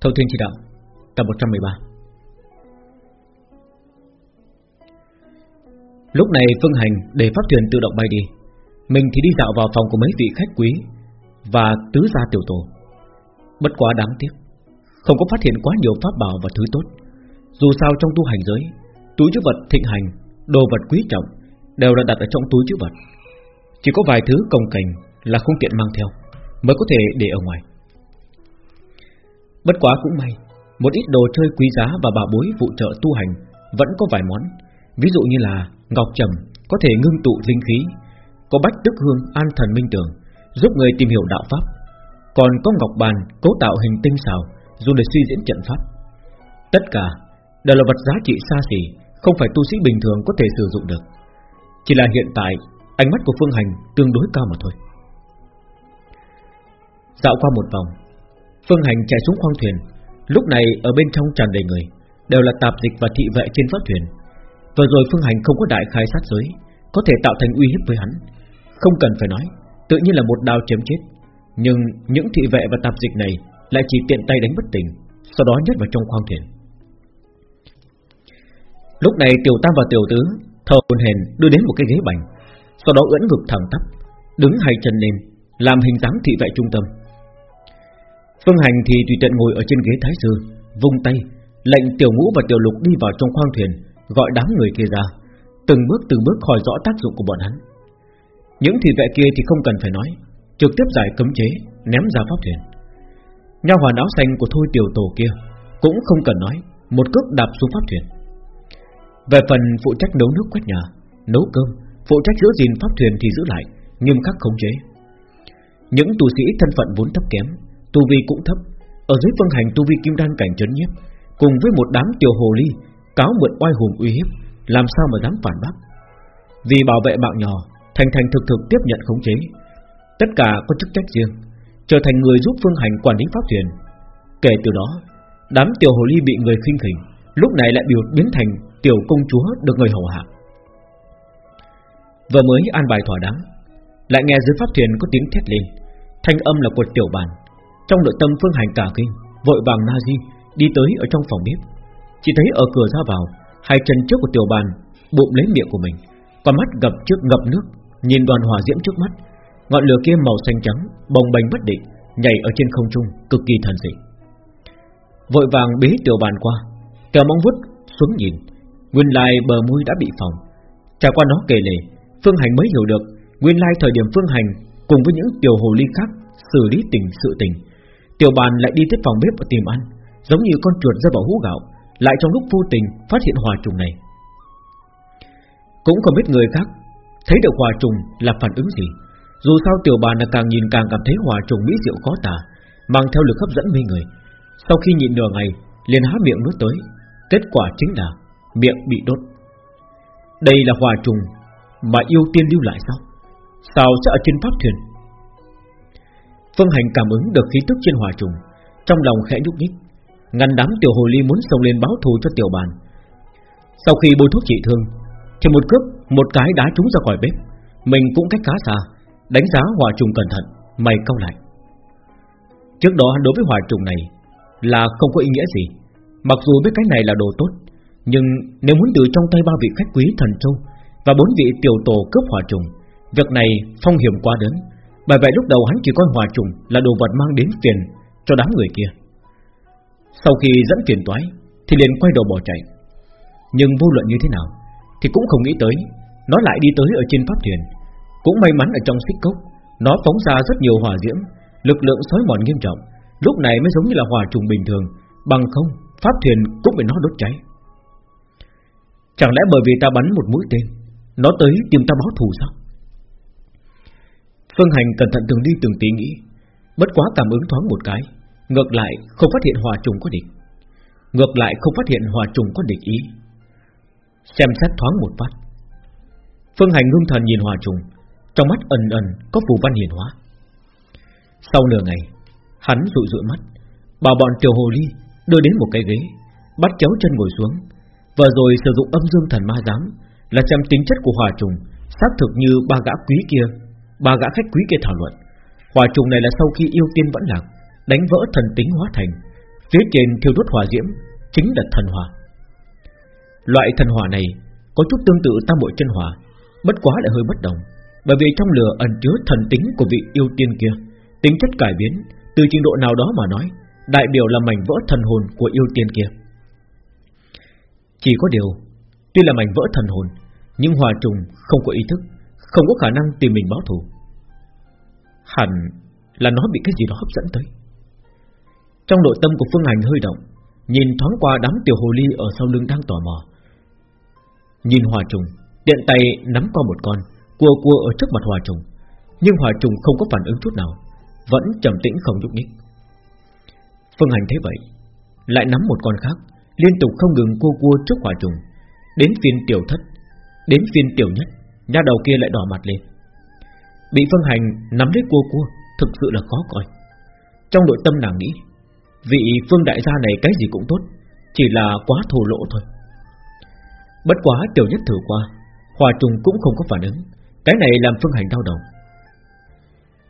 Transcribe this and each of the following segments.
Thâu Thiên Chỉ Đạo, Tập 113 Lúc này Phương Hành để pháp thuyền tự động bay đi. Mình thì đi dạo vào phòng của mấy vị khách quý Và tứ gia tiểu tổ. Bất quá đáng tiếc, Không có phát hiện quá nhiều pháp bảo và thứ tốt. Dù sao trong tu hành giới, Túi chữ vật thịnh hành, Đồ vật quý trọng Đều là đặt ở trong túi chữ vật. Chỉ có vài thứ công cảnh là không tiện mang theo, Mới có thể để ở ngoài. Bất quá cũng may, Một ít đồ chơi quý giá và bà bối phụ trợ tu hành Vẫn có vài món. Ví dụ như là ngọc trầm Có thể ngưng tụ linh khí, Có bách tức hương an thần minh tưởng, Giúp người tìm hiểu đạo pháp. Còn có ngọc bàn cấu tạo hình tinh xảo Dùng để suy diễn trận pháp. Tất cả đều là vật giá trị xa xỉ, Không phải tu sĩ bình thường có thể sử dụng được. Chỉ là hiện tại, Ánh mắt của Phương Hành tương đối cao mà thôi. Dạo qua một vòng Phương Hành chạy xuống khoang thuyền. Lúc này, ở bên trong tràn đầy người, Đều là tạp dịch và thị vệ trên pháp thuyền. Vừa rồi Phương Hành không có đại khai sát giới, Có thể tạo thành uy hiếp với hắn. Không cần phải nói, Tự nhiên là một đao chém chết. Nhưng những thị vệ và tạp dịch này Lại chỉ tiện tay đánh bất tỉnh, Sau đó nhét vào trong khoang thuyền. Lúc này, tiểu tam và tiểu tứ, Thờ hồn hèn đưa đến một cái ghế bành, Sau đó ưỡn ngực thẳng tắp, Đứng hai chân lên, Làm hình dáng thị vệ trung tâm. Phương Hành thì tùy tiện ngồi ở trên ghế thái sư, vung tay, lệnh tiểu ngũ và tiểu lục đi vào trong khoang thuyền, gọi đám người kia ra, từng bước từng bước khỏi rõ tác dụng của bọn hắn. Những thị vệ kia thì không cần phải nói, trực tiếp giải cấm chế, ném ra pháp thuyền. Nha hoàn áo xanh của thôi tiểu tổ kia cũng không cần nói, một cước đạp xuống pháp thuyền. Về phần phụ trách nấu nước quét nhà, nấu cơm, phụ trách giữ gìn pháp thuyền thì giữ lại, nghiêm khắc khống chế. Những tu sĩ thân phận vốn thấp kém tu vi cũng thấp, ở dưới phương hành tu vi kim đan cảnh chấn nhiếp, cùng với một đám tiểu hồ ly cáo mượn oai hùng uy hiếp, làm sao mà dám phản bác? Vì bảo vệ mạng nhỏ, thành thành thực thực tiếp nhận khống chế, tất cả có chức trách riêng, trở thành người giúp phương hành quản lý pháp thuyền. Kể từ đó, đám tiểu hồ ly bị người khinh khỉnh, lúc này lại biểu biến thành tiểu công chúa được người hầu hạ. Vừa mới an bài thỏa đáng, lại nghe dưới pháp thuyền có tiếng thét lên, thanh âm là của tiểu bàn, trong nội tâm Phương Hành cả kinh, Vội vàng na di đi tới ở trong phòng bếp. Chỉ thấy ở cửa ra vào, Hai chân trước của tiểu bàn Bụng lấy miệng của mình, Con mắt gặp trước ngập nước, Nhìn đoàn hỏa diễm trước mắt. Ngọn lửa kia màu xanh trắng, Bồng bềnh bất định, Nhảy ở trên không trung, Cực kỳ thần dị. Vội vàng bế tiểu bàn qua, Kéo móng vuốt xuống nhìn. Nguyên lai bờ môi đã bị phòng Trải qua nó kể lể, Phương Hành mới hiểu được, Nguyên lai thời điểm Phương Hành Cùng với những tiểu hồ ly khác Xử lý tình sự tình. Tiểu bàn lại đi tới phòng bếp và tìm ăn, Giống như con chuột rơi vào hũ gạo, Lại trong lúc vô tình phát hiện hòa trùng này. Cũng không biết người khác Thấy được hòa trùng là phản ứng gì. Dù sao tiểu bàn là càng nhìn càng cảm thấy hòa trùng mỹ diệu khó tả, Mang theo lực hấp dẫn mê người. Sau khi nhịn nửa ngày, liền há miệng nuốt tới. Kết quả chính là Miệng bị đốt. Đây là hòa trùng Mà yêu tiên lưu lại sao? Sao sẽ ở trên pháp thuyền? Phương Hành cảm ứng được khí tức trên hỏa trùng, trong lòng khẽ nhúc nhích, ngăn đám tiểu hồ ly muốn xông lên báo thù cho tiểu bàn. Sau khi bôi thuốc trị thương, thì một cướp một cái đá trúng ra khỏi bếp, mình cũng cách khá xa, đánh giá hỏa trùng cẩn thận, mày cau lại. Trước đó đối với hỏa trùng này là không có ý nghĩa gì, mặc dù biết cái này là đồ tốt, nhưng nếu muốn từ trong tay ba vị khách quý thần châu và bốn vị tiểu tổ cướp hỏa trùng, việc này phong hiểm quá lớn bởi vậy lúc đầu hắn chỉ coi hòa trùng là đồ vật mang đến tiền cho đám người kia. Sau khi dẫn tiền toái, thì liền quay đầu bỏ chạy. Nhưng vô luận như thế nào, thì cũng không nghĩ tới, nó lại đi tới ở trên pháp thuyền. Cũng may mắn ở trong xích cốc, nó phóng ra rất nhiều hỏa diễm, lực lượng xói mòn nghiêm trọng. Lúc này mới giống như là hỏa trùng bình thường, bằng không pháp thuyền cũng bị nó đốt cháy. Chẳng lẽ bởi vì ta bắn một mũi tên, nó tới tìm ta báo thù sao? Phương Hành cẩn thận từng đi từng tí nghĩ, Bất quá cảm ứng thoáng một cái, Ngược lại không phát hiện hòa trùng có địch. Ngược lại không phát hiện hòa trùng có địch ý. Xem xét thoáng một phát. Phương Hành ngưng thần nhìn hòa trùng, Trong mắt ẩn ẩn có phù văn hiển hóa. Sau nửa ngày, Hắn rụi rụi mắt, Bảo bọn tiểu hồ ly đưa đến một cái ghế, Bắt chéo chân ngồi xuống. Vừa rồi sử dụng âm dương thần ma giám Là xem tính chất của hòa trùng, Xác thực như ba gã quý kia Ba gã khách quý kia thảo luận. Hỏa trùng này là sau khi yêu tiên vẫn lạc, Đánh vỡ thần tính hóa thành. Phía trên thiêu đốt hỏa diễm, Chính là thần hỏa. Loại thần hỏa này Có chút tương tự tam bội chân hỏa, Bất quá lại hơi bất đồng, Bởi vì trong lửa ẩn chứa thần tính của vị yêu tiên kia. Tính chất cải biến, Từ trình độ nào đó mà nói, Đại biểu là mảnh vỡ thần hồn của yêu tiên kia. Chỉ có điều, Tuy là mảnh vỡ thần hồn, Nhưng hòa trùng không có ý thức. Không có khả năng tìm mình báo thù. Hẳn là nó bị cái gì đó hấp dẫn tới. Trong nội tâm của Phương Hành hơi động, Nhìn thoáng qua đám tiểu hồ ly Ở sau lưng đang tò mò. Nhìn hòa trùng, Tiện tay nắm qua một con, Cua cua ở trước mặt hòa trùng. Nhưng hòa trùng không có phản ứng chút nào, Vẫn trầm tĩnh không nhúc nhích. Phương Hành thấy vậy, Lại nắm một con khác, Liên tục không ngừng cua cua trước hòa trùng, Đến phiên tiểu thất, Đến phiên tiểu nhất nhà đầu kia lại đỏ mặt lên. Bị Phương Hành nắm lấy cua cua, Thực sự là khó coi. Trong nội tâm nàng nghĩ, Vị Phương Đại gia này cái gì cũng tốt, Chỉ là quá thù lỗ thôi. Bất quá tiểu nhất thử qua, Hòa trùng cũng không có phản ứng. Cái này làm Phương Hành đau đầu.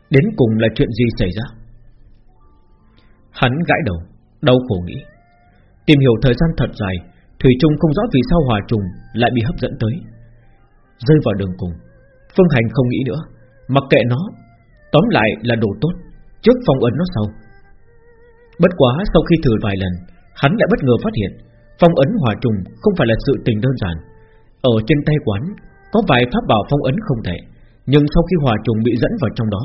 Đến cùng là chuyện gì xảy ra? Hắn gãi đầu, Đau khổ nghĩ. Tìm hiểu thời gian thật dài, Thủy Trung không rõ vì sao hòa trùng lại bị hấp dẫn tới. Rơi vào đường cùng. Phương Hành không nghĩ nữa, Mặc kệ nó, Tóm lại là đồ tốt, Trước phong ấn nó sau. Bất quá sau khi thử vài lần, Hắn lại bất ngờ phát hiện, Phong ấn hòa trùng không phải là sự tình đơn giản. Ở trên tay quán, Có vài pháp bảo phong ấn không thể, Nhưng sau khi hòa trùng bị dẫn vào trong đó,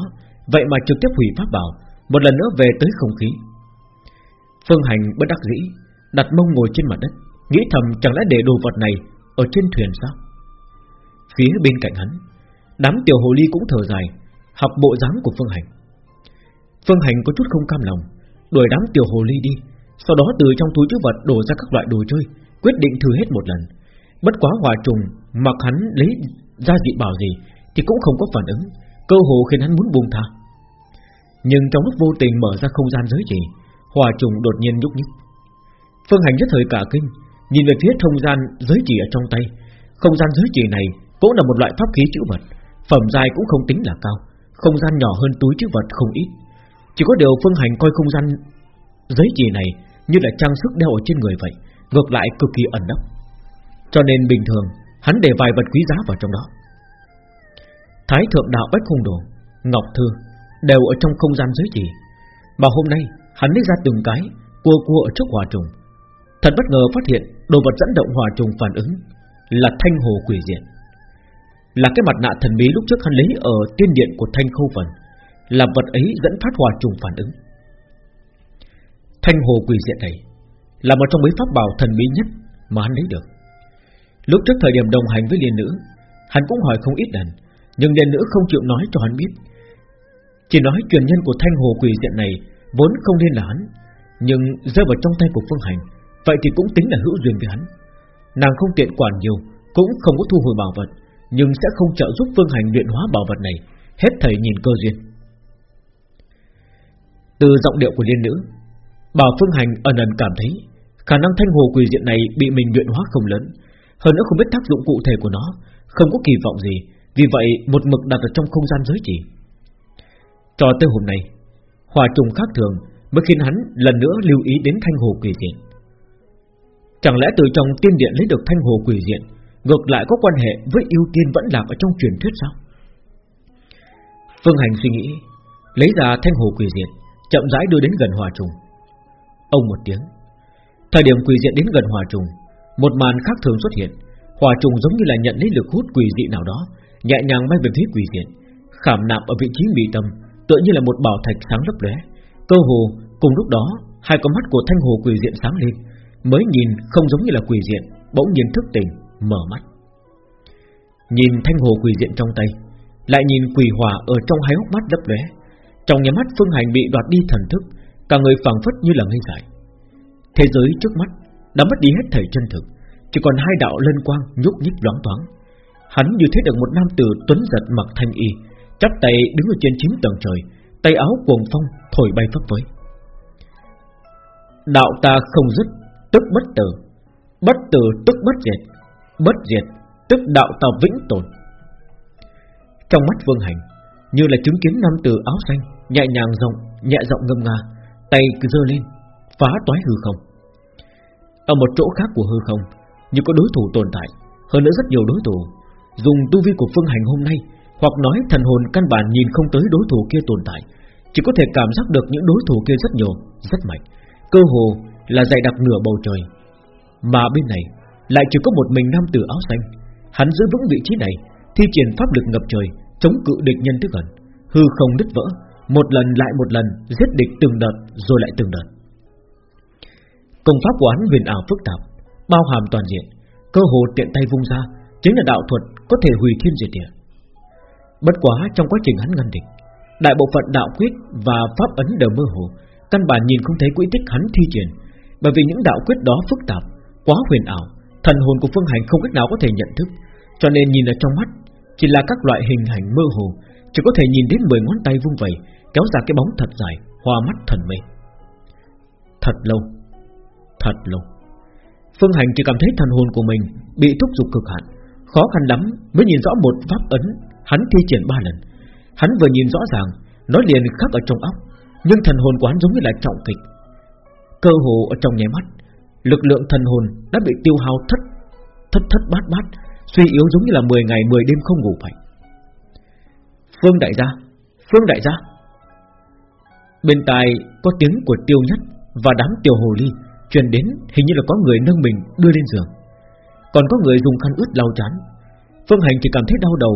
Vậy mà trực tiếp hủy pháp bảo, Một lần nữa về tới không khí. Phương Hành bất đắc dĩ, Đặt mông ngồi trên mặt đất, Nghĩ thầm chẳng lẽ để đồ vật này Ở trên thuyền sao? Phía bên cạnh hắn. Đám tiểu hồ ly cũng thở dài, Học bộ dáng của Phương Hành. Phương Hành có chút không cam lòng, Đuổi đám tiểu hồ ly đi, Sau đó từ trong túi chứa vật đổ ra các loại đồ chơi, Quyết định thử hết một lần. Bất quá hòa trùng, Mặc hắn lấy ra dị bảo gì Thì cũng không có phản ứng, Cơ hồ khiến hắn muốn buông tha. Nhưng trong lúc vô tình mở ra không gian giới chỉ, Hòa trùng đột nhiên nhúc nhích. Phương Hành nhất thời cả kinh, Nhìn về phía không gian giới chỉ ở trong tay. Không gian giới chỉ này cũng là một loại pháp khí chữ vật, Phẩm dài cũng không tính là cao, Không gian nhỏ hơn túi chữ vật không ít. Chỉ có điều Phương Hành coi không gian Giấy chỉ này như là trang sức đeo ở trên người vậy, Ngược lại cực kỳ ẩn nấp. Cho nên bình thường, Hắn để vài vật quý giá vào trong đó. Thái thượng đạo bách hung đồ, Ngọc thư Đều ở trong không gian giới chỉ Mà hôm nay, hắn lấy ra từng cái, Cua cua ở trước hòa trùng. Thật bất ngờ phát hiện Đồ vật dẫn động hòa trùng phản ứng Là thanh hồ quỷ diện là cái mặt nạ thần bí lúc trước hắn lấy Ở tiên điện của thanh khâu phần, Là vật ấy dẫn phát hòa trùng phản ứng. Thanh hồ quỷ diện này Là một trong mấy pháp bảo thần bí nhất Mà hắn lấy được. Lúc trước thời điểm đồng hành với liên nữ, Hắn cũng hỏi không ít lần, Nhưng liên nữ không chịu nói cho hắn biết. Chỉ nói truyền nhân của thanh hồ quỷ diện này Vốn không nên là hắn, Nhưng rơi vào trong tay của Phương Hành, Vậy thì cũng tính là hữu duyên với hắn. Nàng không tiện quản nhiều, Cũng không có thu hồi bảo vật. Nhưng sẽ không trợ giúp Phương Hành luyện hóa bảo vật này. Hết thầy nhìn cơ duyên. Từ giọng điệu của liên nữ, Bảo Phương Hành ẩn ẩn cảm thấy Khả năng thanh hồ quỷ diện này bị mình luyện hóa không lớn. Hơn nữa không biết tác dụng cụ thể của nó, Không có kỳ vọng gì. Vì vậy, một mực đặt ở trong không gian giới chỉ Cho tới hôm nay, Hòa trùng khác thường Mới khiến hắn lần nữa lưu ý đến thanh hồ quỷ diện. Chẳng lẽ từ trong tiên điện lấy được thanh hồ quỷ diện Ngược lại có quan hệ với yêu tiên vẫn lạc ở trong truyền thuyết sao? Phương Hành suy nghĩ, Lấy ra thanh hồ quỷ diện, Chậm rãi đưa đến gần hòa trùng. Ông một tiếng. Thời điểm quỷ diện đến gần hòa trùng, Một màn khác thường xuất hiện. Hòa trùng giống như là nhận lấy lực hút quỷ dị nào đó, Nhẹ nhàng bay về phía quỷ diện, Khảm nạm ở vị trí bị tâm, Tựa như là một bảo thạch sáng lấp lóe. Cơ hồ, cùng lúc đó, Hai con mắt của thanh hồ quỷ diện sáng lên, Mới nhìn không giống như là quỷ diện, Bỗng nhiên thức tỉnh. Mở mắt. Nhìn thanh hồ quỷ diện trong tay, Lại nhìn quỷ hỏa ở trong hai hốc mắt lấp lóe. Trong nhà mắt Phương Hành bị đoạt đi thần thức, Cả người phảng phất như là ngây dại Thế giới trước mắt Đã mất đi hết thảy chân thực, Chỉ còn hai đạo lân quang nhúc nhích loáng thoáng. Hắn như thấy được một nam tử tuấn giật mặc thanh y, chắp tay đứng ở trên chín tầng trời, tay áo cuồng phong thổi bay phấp phới. Đạo ta không dứt, tức bất tử bất tử tức bất diệt bất diệt tức đạo ta vĩnh tồn trong mắt vương hành như là chứng kiến nam tử áo xanh nhẹ nhàng rộng nhẹ rộng ngâm nga tay cứ giơ lên phá toái hư không. Ở một chỗ khác của hư không, như có đối thủ tồn tại, hơn nữa rất nhiều đối thủ, dùng tu vi của phương hành hôm nay, hoặc nói thần hồn căn bản nhìn không tới đối thủ kia tồn tại, chỉ có thể cảm giác được những đối thủ kia rất nhiều, rất mạnh, cơ hồ là dày đặc nửa bầu trời. Mà bên này lại chỉ có một mình nam tử áo xanh, hắn giữ vững vị trí này, thi triển pháp lực ngập trời, chống cự địch nhân tức gần, hư không đứt vỡ, một lần lại một lần giết địch từng đợt rồi lại từng đợt. Công pháp của hắn huyền ảo phức tạp, bao hàm toàn diện, cơ hồ tiện tay vung ra, chính là đạo thuật có thể hủy thiên diệt địa. Bất quá trong quá trình hắn ngăn địch, đại bộ phận đạo quyết và pháp ấn đều mơ hồ, căn bản nhìn không thấy quỹ tích hắn thi triển, bởi vì những đạo quyết đó phức tạp, quá huyền ảo, thần hồn của Phương Hành không cách nào có thể nhận thức, cho nên nhìn ở trong mắt chỉ là các loại hình hành mơ hồ, chỉ có thể nhìn đến 10 ngón tay vung vẩy, kéo ra cái bóng thật dài, hoa mắt thần mê. Thật lâu, thật lâu. Phương Hành chỉ cảm thấy thần hồn của mình bị thúc giục cực hạn, khó khăn lắm mới nhìn rõ một pháp ấn hắn thi triển ba lần. Hắn vừa nhìn rõ ràng, nó liền khắc ở trong óc, nhưng thần hồn quán giống như là trọng kịch. Cơ hồ ở trong nháy mắt, lực lượng thần hồn đã bị tiêu hao thất thất thất bát bát, suy yếu giống như là 10 ngày 10 đêm không ngủ vậy. Phương đại gia, Phương đại gia. Bên tai có tiếng của tiêu nhất và đám tiểu hồ ly truyền đến hình như là có người nâng mình đưa lên giường. Còn có người dùng khăn ướt lau chán. Phương Hành chỉ cảm thấy đau đầu.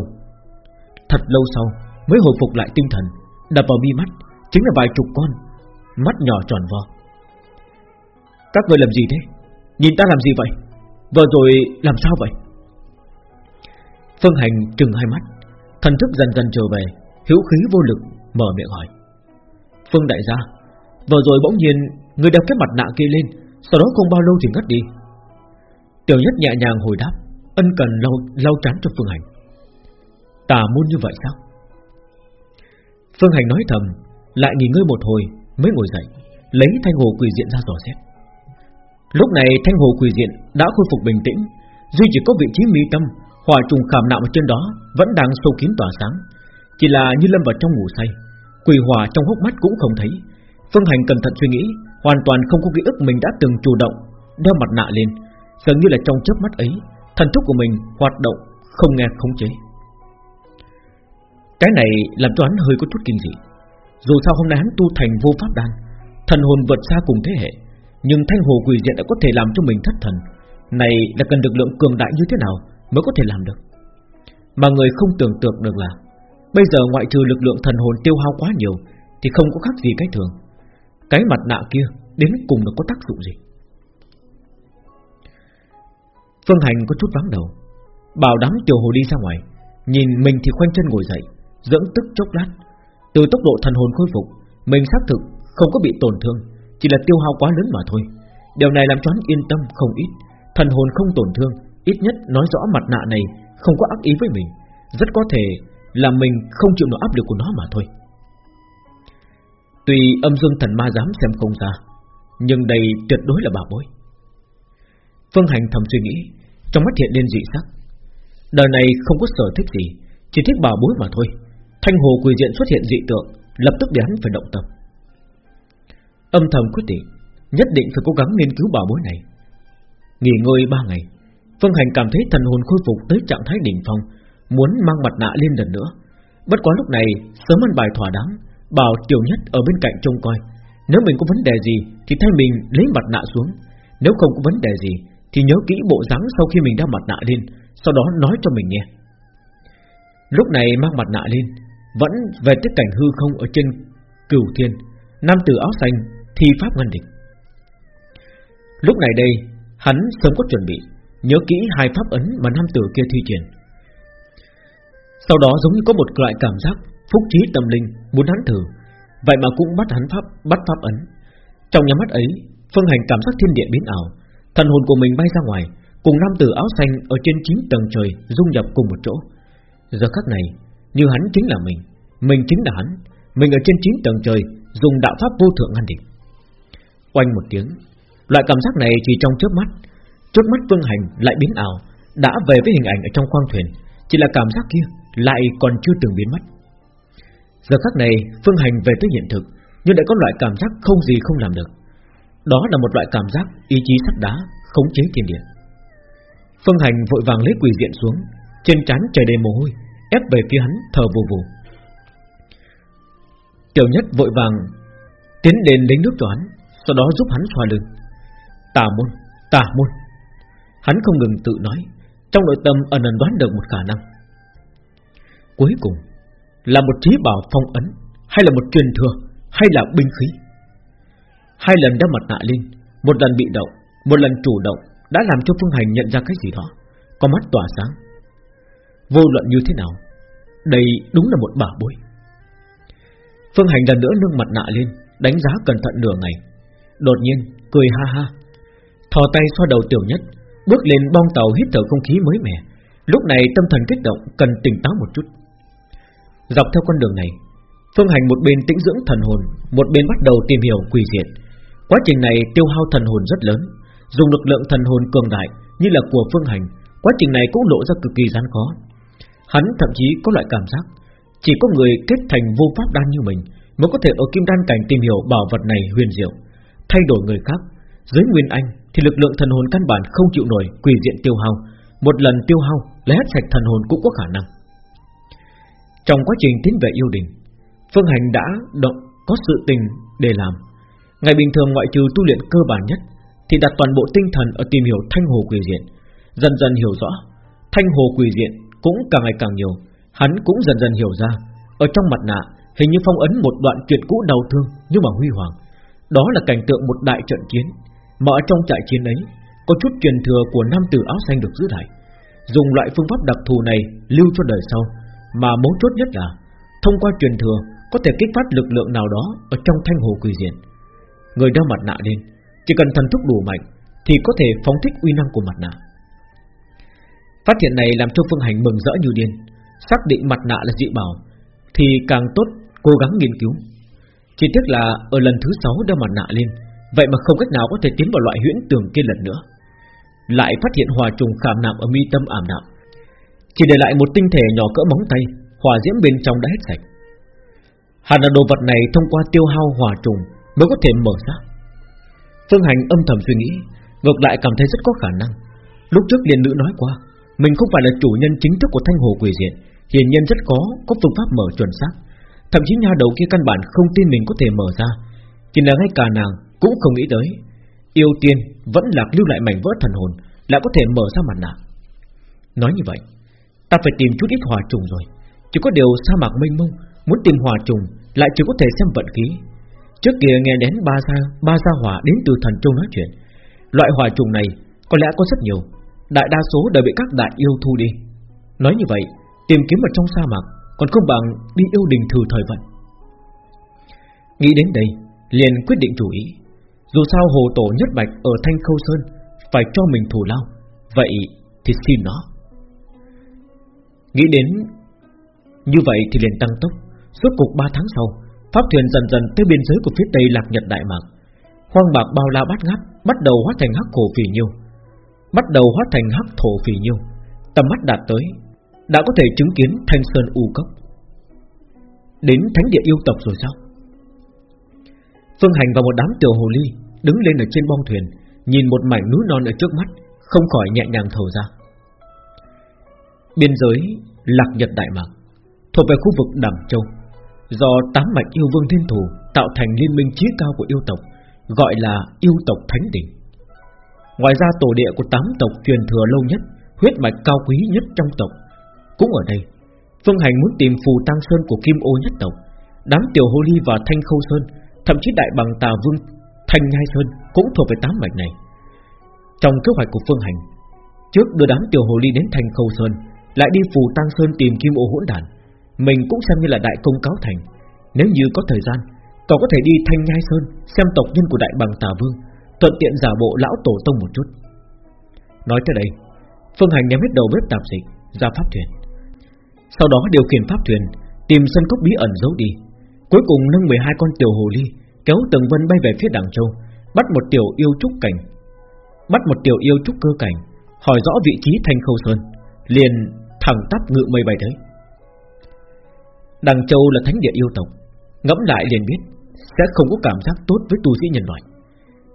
Thật lâu sau mới hồi phục lại tinh thần, đập vào mi mắt chính là vài chục con, mắt nhỏ tròn vo. Các người làm gì thế? Nhìn ta làm gì vậy? Vừa rồi làm sao vậy? Phương Hành trừng hai mắt, thần thức dần dần trở về, hiếu khí vô lực mở miệng hỏi. Phương đại gia, vừa rồi bỗng nhiên người đeo cái mặt nạ kia lên, sau đó không bao lâu thì ngất đi. Tiểu Nhất nhẹ nhàng hồi đáp, ân cần lau lau trán cho Phương Hành. Tà môn như vậy sao? Phương Hành nói thầm, lại nghỉ ngơi một hồi mới ngồi dậy, lấy thanh hồ quỳ diện ra dò xét. Lúc này thanh hồ quỷ diện đã khôi phục bình tĩnh, duy chỉ có vị trí mi tâm hỏa trùng khảm nạm ở trên đó vẫn đang sâu kín tỏa sáng, chỉ là như lâm vào trong ngủ say, quỷ hỏa trong hốc mắt cũng không thấy. Phương Hành cẩn thận suy nghĩ, hoàn toàn không có ký ức mình đã từng chủ động đeo mặt nạ lên, dường như là trong chớp mắt ấy, thần thức của mình hoạt động không nghe khống chế. Cái này làm cho hắn hơi có chút kinh dị. Dù sao hôm nay hắn tu thành vô pháp đan, thần hồn vượt xa cùng thế hệ, nhưng thanh hồ quỷ diện đã có thể làm cho mình thất thần. Này là cần lực lượng cường đại như thế nào mới có thể làm được. Mà người không tưởng tượng được là bây giờ ngoại trừ lực lượng thần hồn tiêu hao quá nhiều thì không có khác gì cái thường. Cái mặt nạ kia đến cùng là có tác dụng gì? Phương Hành có chút vắng đầu, bảo đám tiểu hồ đi ra ngoài, nhìn mình thì khoanh chân ngồi dậy, dưỡng tức chốc lát. Từ tốc độ thần hồn khôi phục, mình xác thực không có bị tổn thương, chỉ là tiêu hao quá lớn mà thôi. Điều này làm cho hắn yên tâm không ít, thần hồn không tổn thương, ít nhất nói rõ mặt nạ này không có ác ý với mình, rất có thể là mình không chịu nổi áp lực của nó mà thôi. Tuy âm dương thần ma dám xem không ra, nhưng đây tuyệt đối là bảo bối. Phương Hành thầm suy nghĩ, trong mắt hiện lên dị sắc. Đời này không có sở thích gì, chỉ thích bảo bối mà thôi. Thanh hồ quỳ diện xuất hiện dị tượng, lập tức để hắn phải động tâm. Âm thầm quyết định, nhất định phải cố gắng nghiên cứu bảo bối này. Nghỉ ngơi ba ngày, Phương Hành cảm thấy thần hồn khôi phục tới trạng thái đỉnh phong, muốn mang mặt nạ lên lần nữa. Bất quá lúc này sớm ăn bài thỏa đáng, bảo tiểu nhất ở bên cạnh trông coi. Nếu mình có vấn đề gì thì thay mình lấy mặt nạ xuống, nếu không có vấn đề gì thì nhớ kỹ bộ dáng sau khi mình đeo mặt nạ lên, sau đó nói cho mình nghe. Lúc này mang mặt nạ lên, vẫn về tiếp cảnh hư không ở trên cửu thiên, nam tử áo xanh thi pháp ngăn địch. Lúc này đây, hắn sớm có chuẩn bị, nhớ kỹ hai pháp ấn mà nam tử kia thi triển. Sau đó giống như có một loại cảm giác phúc trí tâm linh muốn hắn thử, vậy mà cũng bắt hắn pháp bắt pháp ấn. Trong nhà mắt ấy, phương hành cảm giác thiên địa biến ảo, thần hồn của mình bay ra ngoài, cùng nam tử áo xanh ở trên chín tầng trời dung nhập cùng một chỗ. Giờ khắc này, như hắn chính là mình, mình chính là hắn, mình ở trên chín tầng trời dùng đạo pháp vô thượng ngăn địch. Oanh một tiếng, loại cảm giác này chỉ trong chớp mắt, trước mắt Phương Hành lại biến ảo, đã về với hình ảnh ở trong khoang thuyền, chỉ là cảm giác kia lại còn chưa từng biến mất. Giờ khắc này, Phương Hành về tới hiện thực, nhưng lại có loại cảm giác không gì không làm được. Đó là một loại cảm giác ý chí sắt đá Khống chế thiên địa Phương Hành vội vàng lấy quỳ diện xuống Trên trán trời đầy mồ hôi Ép về phía hắn thở vù vù Tiểu nhất vội vàng Tiến đến lấy nước cho hắn sau đó giúp hắn xoa lưng. Tà môn, tà môn. Hắn không ngừng tự nói Trong nội tâm ẩn ẩn đoán được một khả năng. Cuối cùng Là một trí bảo phong ấn Hay là một truyền thừa Hay là binh khí. Hai lần đã mặt nạ lên Một lần bị động Một lần chủ động Đã làm cho Phương Hành nhận ra cái gì đó Có mắt tỏa sáng. Vô luận như thế nào Đây đúng là một bảo bối. Phương Hành lần nữa nâng mặt nạ lên Đánh giá cẩn thận nửa ngày. Đột nhiên cười ha ha. Thò tay xoa đầu tiểu nhất, Bước lên bong tàu hít thở không khí mới mẻ. Lúc này tâm thần kích động, Cần tỉnh táo một chút. Dọc theo con đường này, Phương Hành một bên tĩnh dưỡng thần hồn, Một bên bắt đầu tìm hiểu quỷ diệt. Quá trình này tiêu hao thần hồn rất lớn, Dùng lực lượng thần hồn cường đại Như là của Phương Hành, Quá trình này cũng lộ ra cực kỳ gian khó. Hắn thậm chí có loại cảm giác, Chỉ có người kết thành vô pháp đan như mình Mới có thể ở kim đan cảnh tìm hiểu bảo vật này huyền diệu. Thay đổi người khác. Dưới Nguyên Anh thì lực lượng thần hồn căn bản không chịu nổi quỷ diện tiêu hao. Một lần tiêu hao lấy hết sạch thần hồn cũng có khả năng. Trong quá trình tiến về yêu đình, Phương Hành đã động, có sự tình để làm. Ngày bình thường ngoại trừ tu luyện cơ bản nhất, Thì đặt toàn bộ tinh thần ở tìm hiểu thanh hồ quỷ diện. Dần dần hiểu rõ, Thanh hồ quỷ diện cũng càng ngày càng nhiều. Hắn cũng dần dần hiểu ra, Ở trong mặt nạ, hình như phong ấn một đoạn chuyện cũ đau thương Nhưng mà huy hoàng. Đó là cảnh tượng một đại trận chiến Mà ở trong trại chiến ấy Có chút truyền thừa của nam tử áo xanh được giữ lại Dùng loại phương pháp đặc thù này Lưu cho đời sau Mà mấu chốt nhất là Thông qua truyền thừa có thể kích phát lực lượng nào đó ở trong thanh hồ quỷ diện. Người đeo mặt nạ lên, chỉ cần thần thức đủ mạnh thì có thể phóng thích uy năng của mặt nạ. Phát hiện này làm cho Phương Hành mừng rỡ như điên, xác định mặt nạ là dị bảo thì càng tốt cố gắng nghiên cứu. Chỉ tiếc là ở lần thứ sáu đeo mặt nạ lên, vậy mà không cách nào có thể tiến vào loại huyễn tường kia lần nữa. Lại phát hiện hòa trùng khảm nạm ở mi tâm ảm đạm, chỉ để lại một tinh thể nhỏ cỡ móng tay, hòa diễm bên trong đã hết sạch. Hẳn là đồ vật này thông qua tiêu hao hòa trùng mới có thể mở ra. Phương Hành âm thầm suy nghĩ, ngược lại cảm thấy rất có khả năng. Lúc trước liền nữ nói qua, mình không phải là chủ nhân chính thức của Thanh Hồ Quỷ Diện, hiển nhiên rất có có phương pháp mở chuẩn xác. Thậm chí nhà đầu kia căn bản không tin mình có thể mở ra, chỉ là ngay cả nàng cũng không nghĩ tới, yêu tiên vẫn lạc lưu lại mảnh vỡ thần hồn, lại có thể mở ra mặt nạ. Nói như vậy, ta phải tìm chút ít hòa trùng rồi. Chỉ có điều sa mạc mênh mông Muốn tìm hòa trùng Lại chỉ có thể xem vận khí. Trước kia nghe đến ba gia ba gia hỏa đến từ thần châu nói chuyện. Loại hòa trùng này có lẽ có rất nhiều. Đại đa số đều bị các đại yêu thu đi. Nói như vậy Tìm kiếm ở trong sa mạc còn không bằng đi yêu đình thử thời vận. Nghĩ đến đây, Liền quyết định chủ ý. Dù sao hồ tổ nhất bạch ở Thanh Khâu Sơn Phải cho mình thủ lao, Vậy thì xin nó. Nghĩ đến như vậy thì liền tăng tốc. Suốt cục 3 tháng sau, Pháp thuyền dần dần tới biên giới của phía tây lạc nhật đại mạc. Khoang bạc bao la bát ngát, Bắt đầu hóa thành hắc cổ phì nhiêu. Bắt đầu hóa thành hắc thổ phì nhiêu. Tầm mắt đạt tới đã có thể chứng kiến thanh sơn u cốc. Đến thánh địa yêu tộc rồi sao? Phương Hành và một đám tiểu hồ ly Đứng lên ở trên bong thuyền Nhìn một mảnh núi non ở trước mắt Không khỏi nhẹ nhàng thở ra. Biên giới Lạc Nhật Đại Mạc thuộc về khu vực Đàm Châu, do tám mạch yêu vương thiên thủ tạo thành liên minh chí cao của yêu tộc, gọi là yêu tộc thánh đỉnh. Ngoài ra tổ địa của tám tộc truyền thừa lâu nhất, huyết mạch cao quý nhất trong tộc, cũng ở đây. Phương Hành muốn tìm phù tăng sơn của Kim Ô nhất tộc, đám tiểu hồ ly và Thanh Khâu Sơn, thậm chí đại bằng Tà Vương Thanh Nhai Sơn cũng thuộc về tám mạch này. Trong kế hoạch của Phương Hành, trước đưa đám tiểu hồ ly đến Thanh Khâu Sơn, lại đi phù tăng sơn tìm Kim Ô hỗn đản, mình cũng xem như là đại công cáo thành Nếu như có thời gian Còn có thể đi Thanh Nhai Sơn Xem tộc nhân của đại bằng Tà Vương Thuận tiện giả bộ lão tổ tông một chút Nói tới đây Phương Hành nhắm hết đầu bếp tạp dịch Ra pháp thuyền sau đó điều khiển pháp thuyền, Tìm sân cốc bí ẩn giấu đi. Cuối cùng nâng 12 con tiểu hồ ly, Kéo từng vân bay về phía đằng châu, Bắt một tiểu yêu trúc cảnh. Bắt một tiểu yêu trúc cơ cảnh, Hỏi rõ vị trí Thanh Khâu Sơn, Liền thẳng tắp ngự mây bay tới. Đằng Châu là thánh địa yêu tộc, Ngẫm lại liền biết Sẽ không có cảm giác tốt với tu sĩ nhân loại.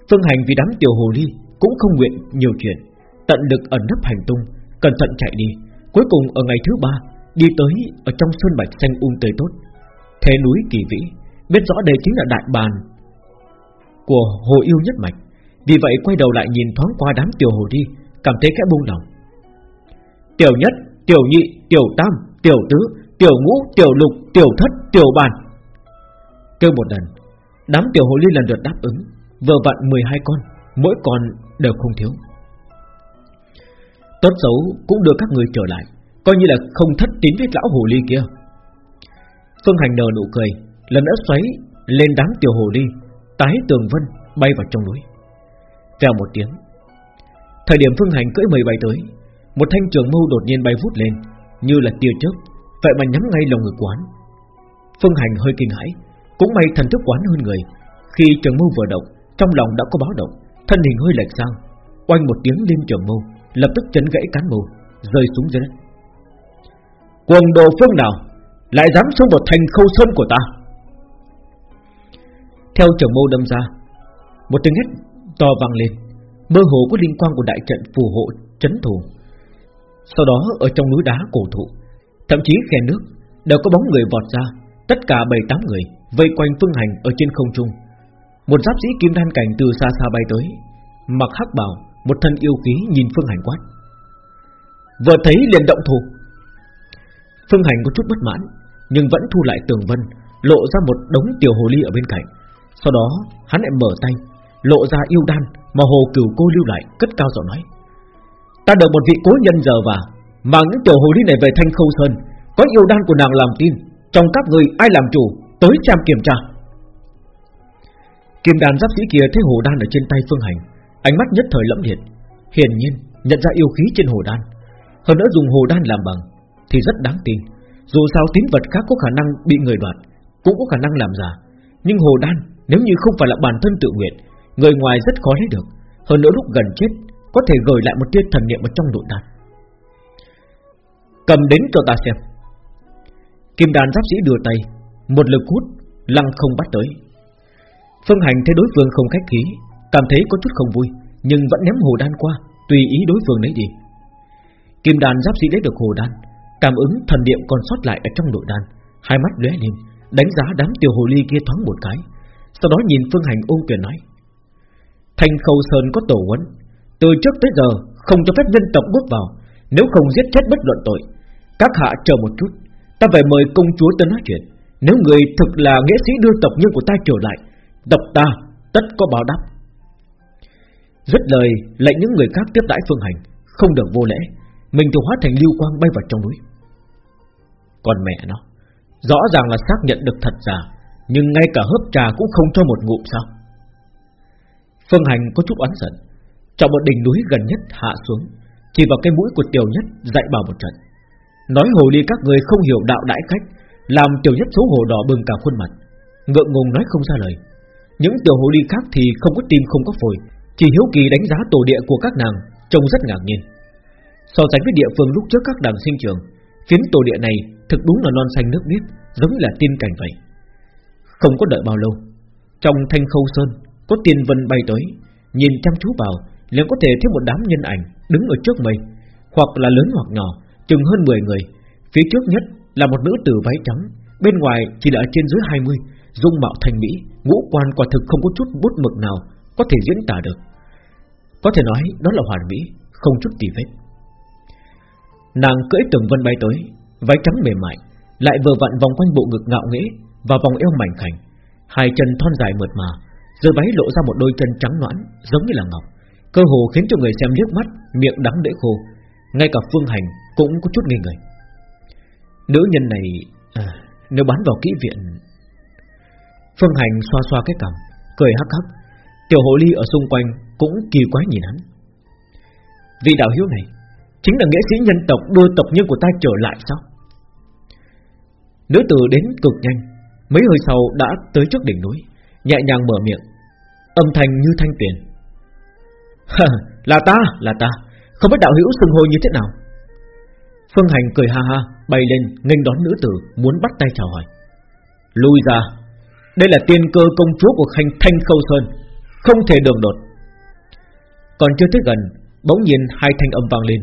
Phương Hành vì đám tiểu hồ ly Cũng không nguyện nhiều chuyện, Tận lực ẩn nấp hành tung, Cẩn thận chạy đi. Cuối cùng ở ngày thứ ba Đi tới ở trong sơn bạch xanh um tươi tốt. Thế núi kỳ vĩ Biết rõ đây chính là đại bàn Của hồ yêu nhất mạch. Vì vậy quay đầu lại nhìn thoáng qua đám tiểu hồ đi Cảm thấy khẽ buông lòng. Tiểu nhất, tiểu nhị, tiểu tam, tiểu tứ Tiểu ngũ, tiểu lục, tiểu thất, tiểu bàn. Kêu một lần Đám tiểu hồ ly lần lượt đáp ứng Vừa vặn 12 con Mỗi con đều không thiếu. Tốt xấu cũng đưa các người trở lại. Coi như là không thất tín với lão hồ ly kia. Phương Hành nở nụ cười, Lần nữa xoáy lên đám tiểu hồ ly, Tái tường vân, bay vào trong núi. Vèo một tiếng, Thời điểm Phương Hành cưỡi mây bay tới, Một thanh trường mâu đột nhiên bay vút lên, Như là tia chớp, Vậy mà nhắm ngay lồng người quán. Phương Hành hơi kinh hãi, Cũng may thần thức quán hơn người, Khi trường mâu vừa động, Trong lòng đã có báo động, Thân hình hơi lệch sang, Oanh một tiếng lên trường mâu, Lập tức chấn gãy cán mâu, Rơi xuống dưới đất. Cuồng đồ phương nào Lại dám xông vào thành khâu sơn của ta? Theo trưởng mâu đâm ra, Một tiếng hét to vang lên, Mơ hồ có liên quan của đại trận phù hộ chấn thủ. Sau đó, ở trong núi đá cổ thụ, Thậm chí khe nước Đều có bóng người vọt ra, Tất cả bảy tám người vây quanh phương hành ở trên không trung. Một giáp sĩ kim đan cảnh từ xa xa bay tới, Mặc hắc bào Một thân yêu khí nhìn phương hành quát. Vừa thấy liền động thủ Phương hành có chút bất mãn, Nhưng vẫn thu lại tường vân, Lộ ra một đống tiểu hồ ly ở bên cạnh. Sau đó, hắn lại mở tay, Lộ ra yêu đan mà hồ cửu cô lưu lại, Cất cao giọng nói. Ta được một vị cố nhân giờ và Mang những tiểu hồ ly này về thanh khâu sơn, Có yêu đan của nàng làm tin, Trong các người ai làm chủ, Tới xem kiểm tra. Kim đàn giáp sĩ kia thấy hồ đan ở trên tay Phương Hành, Ánh mắt nhất thời lẫm liệt, Hiển nhiên nhận ra yêu khí trên hồ đan. Hơn nữa dùng hồ đan làm bằng thì rất đáng tin. Dù sao tín vật khác có khả năng bị người đoạt, Cũng có khả năng làm giả Nhưng hồ đan, nếu như không phải là bản thân tự nguyện, Người ngoài rất khó lấy được. Hơn nữa lúc gần chết, Có thể gửi lại một tia thần niệm ở trong nội đan. Cầm đến cho ta xem. Kim đàn giáp sĩ đưa tay, Một lực hút, Lăng không bắt tới. Phương hành thấy đối phương không khách khí, Cảm thấy có chút không vui, Nhưng vẫn ném hồ đan qua, Tùy ý đối phương lấy đi. Kim đàn giáp sĩ lấy được hồ đan Cảm ứng thần niệm còn sót lại ở trong nội đan. Hai mắt lóe lên, Đánh giá đám tiểu hồ ly kia thoáng một cái, Sau đó nhìn Phương Hành ôn quyền nói Thành khâu sơn có tổ huấn, Từ trước tới giờ không cho phép nhân tộc bước vào, Nếu không giết chết bất luận tội, Các hạ chờ một chút, Ta phải mời công chúa tới nói chuyện. Nếu người thực là nghệ sĩ đưa tộc nhân của ta trở lại, Tộc ta tất có báo đáp. Rất lời lệnh những người khác tiếp đãi phương hành, Không được vô lễ, Mình thì hóa thành lưu quang bay vào trong núi. Còn mẹ nó. Rõ ràng là xác nhận được thật giả, Nhưng ngay cả hớp trà cũng không cho một ngụm sao? Phương Hành có chút oán giận. Chọn một đỉnh núi gần nhất hạ xuống, Chỉ vào cái mũi của tiểu nhất dạy bảo một trận. Nói hồ ly các người không hiểu đạo đại cách Làm tiểu nhất xấu hổ đỏ bừng cả khuôn mặt. Ngượng ngùng nói không ra lời. Những tiểu hồ ly khác thì không có tim không có phổi, Chỉ hiếu kỳ đánh giá tổ địa của các nàng, Trông rất ngạc nhiên. So sánh với địa phương lúc trước các đàn sinh trường Phiến tổ địa này thực đúng là non xanh nước biếc Giống là tiên cảnh vậy. Không có đợi bao lâu, Trong thanh khâu sơn, Có tiên vân bay tới, Nhìn chăm chú vào, liền có thể thấy một đám nhân ảnh Đứng ở trước mây, Hoặc là lớn hoặc nhỏ, Chừng hơn 10 người. Phía trước nhất là một nữ tử váy trắng, Bên ngoài chỉ là trên dưới 20 Dung mạo thành mỹ, Ngũ quan quả thực không có chút bút mực nào Có thể diễn tả được. Có thể nói đó là hoàn mỹ, Không chút tì vết. Nàng cưỡi từng vân bay tới Váy trắng mềm mại Lại vừa vặn vòng quanh bộ ngực ngạo nghễ Và vòng eo mảnh khảnh. Hai chân thon dài mượt mà Dưới váy lộ ra một đôi chân trắng nõn Giống như là ngọc Cơ hồ khiến cho người xem liếc mắt Miệng đắng để khô. Ngay cả phương hành cũng có chút nghi ngờ Nữ nhân này à, Nếu bán vào kỹ viện. Phương hành xoa xoa cái cằm Cười hắc hắc. Tiểu hồ ly ở xung quanh cũng kỳ quái nhìn hắn. Vị đạo hiếu này Chính là nghệ sĩ nhân tộc đưa tộc nhân của ta trở lại sao? Nữ tử đến cực nhanh Mấy hơi sau đã tới trước đỉnh núi Nhẹ nhàng mở miệng Âm thanh như thanh tiền. Là ta, là ta Không biết đạo hữu xưng hô như thế nào. Phương Hành cười ha ha Bay lên nghênh đón nữ tử Muốn bắt tay chào hỏi. Lui ra Đây là tiên cơ công chúa của khanh Thanh Khâu Sơn Không thể đường đột. Còn chưa tới gần Bỗng nhiên hai thanh âm vang lên.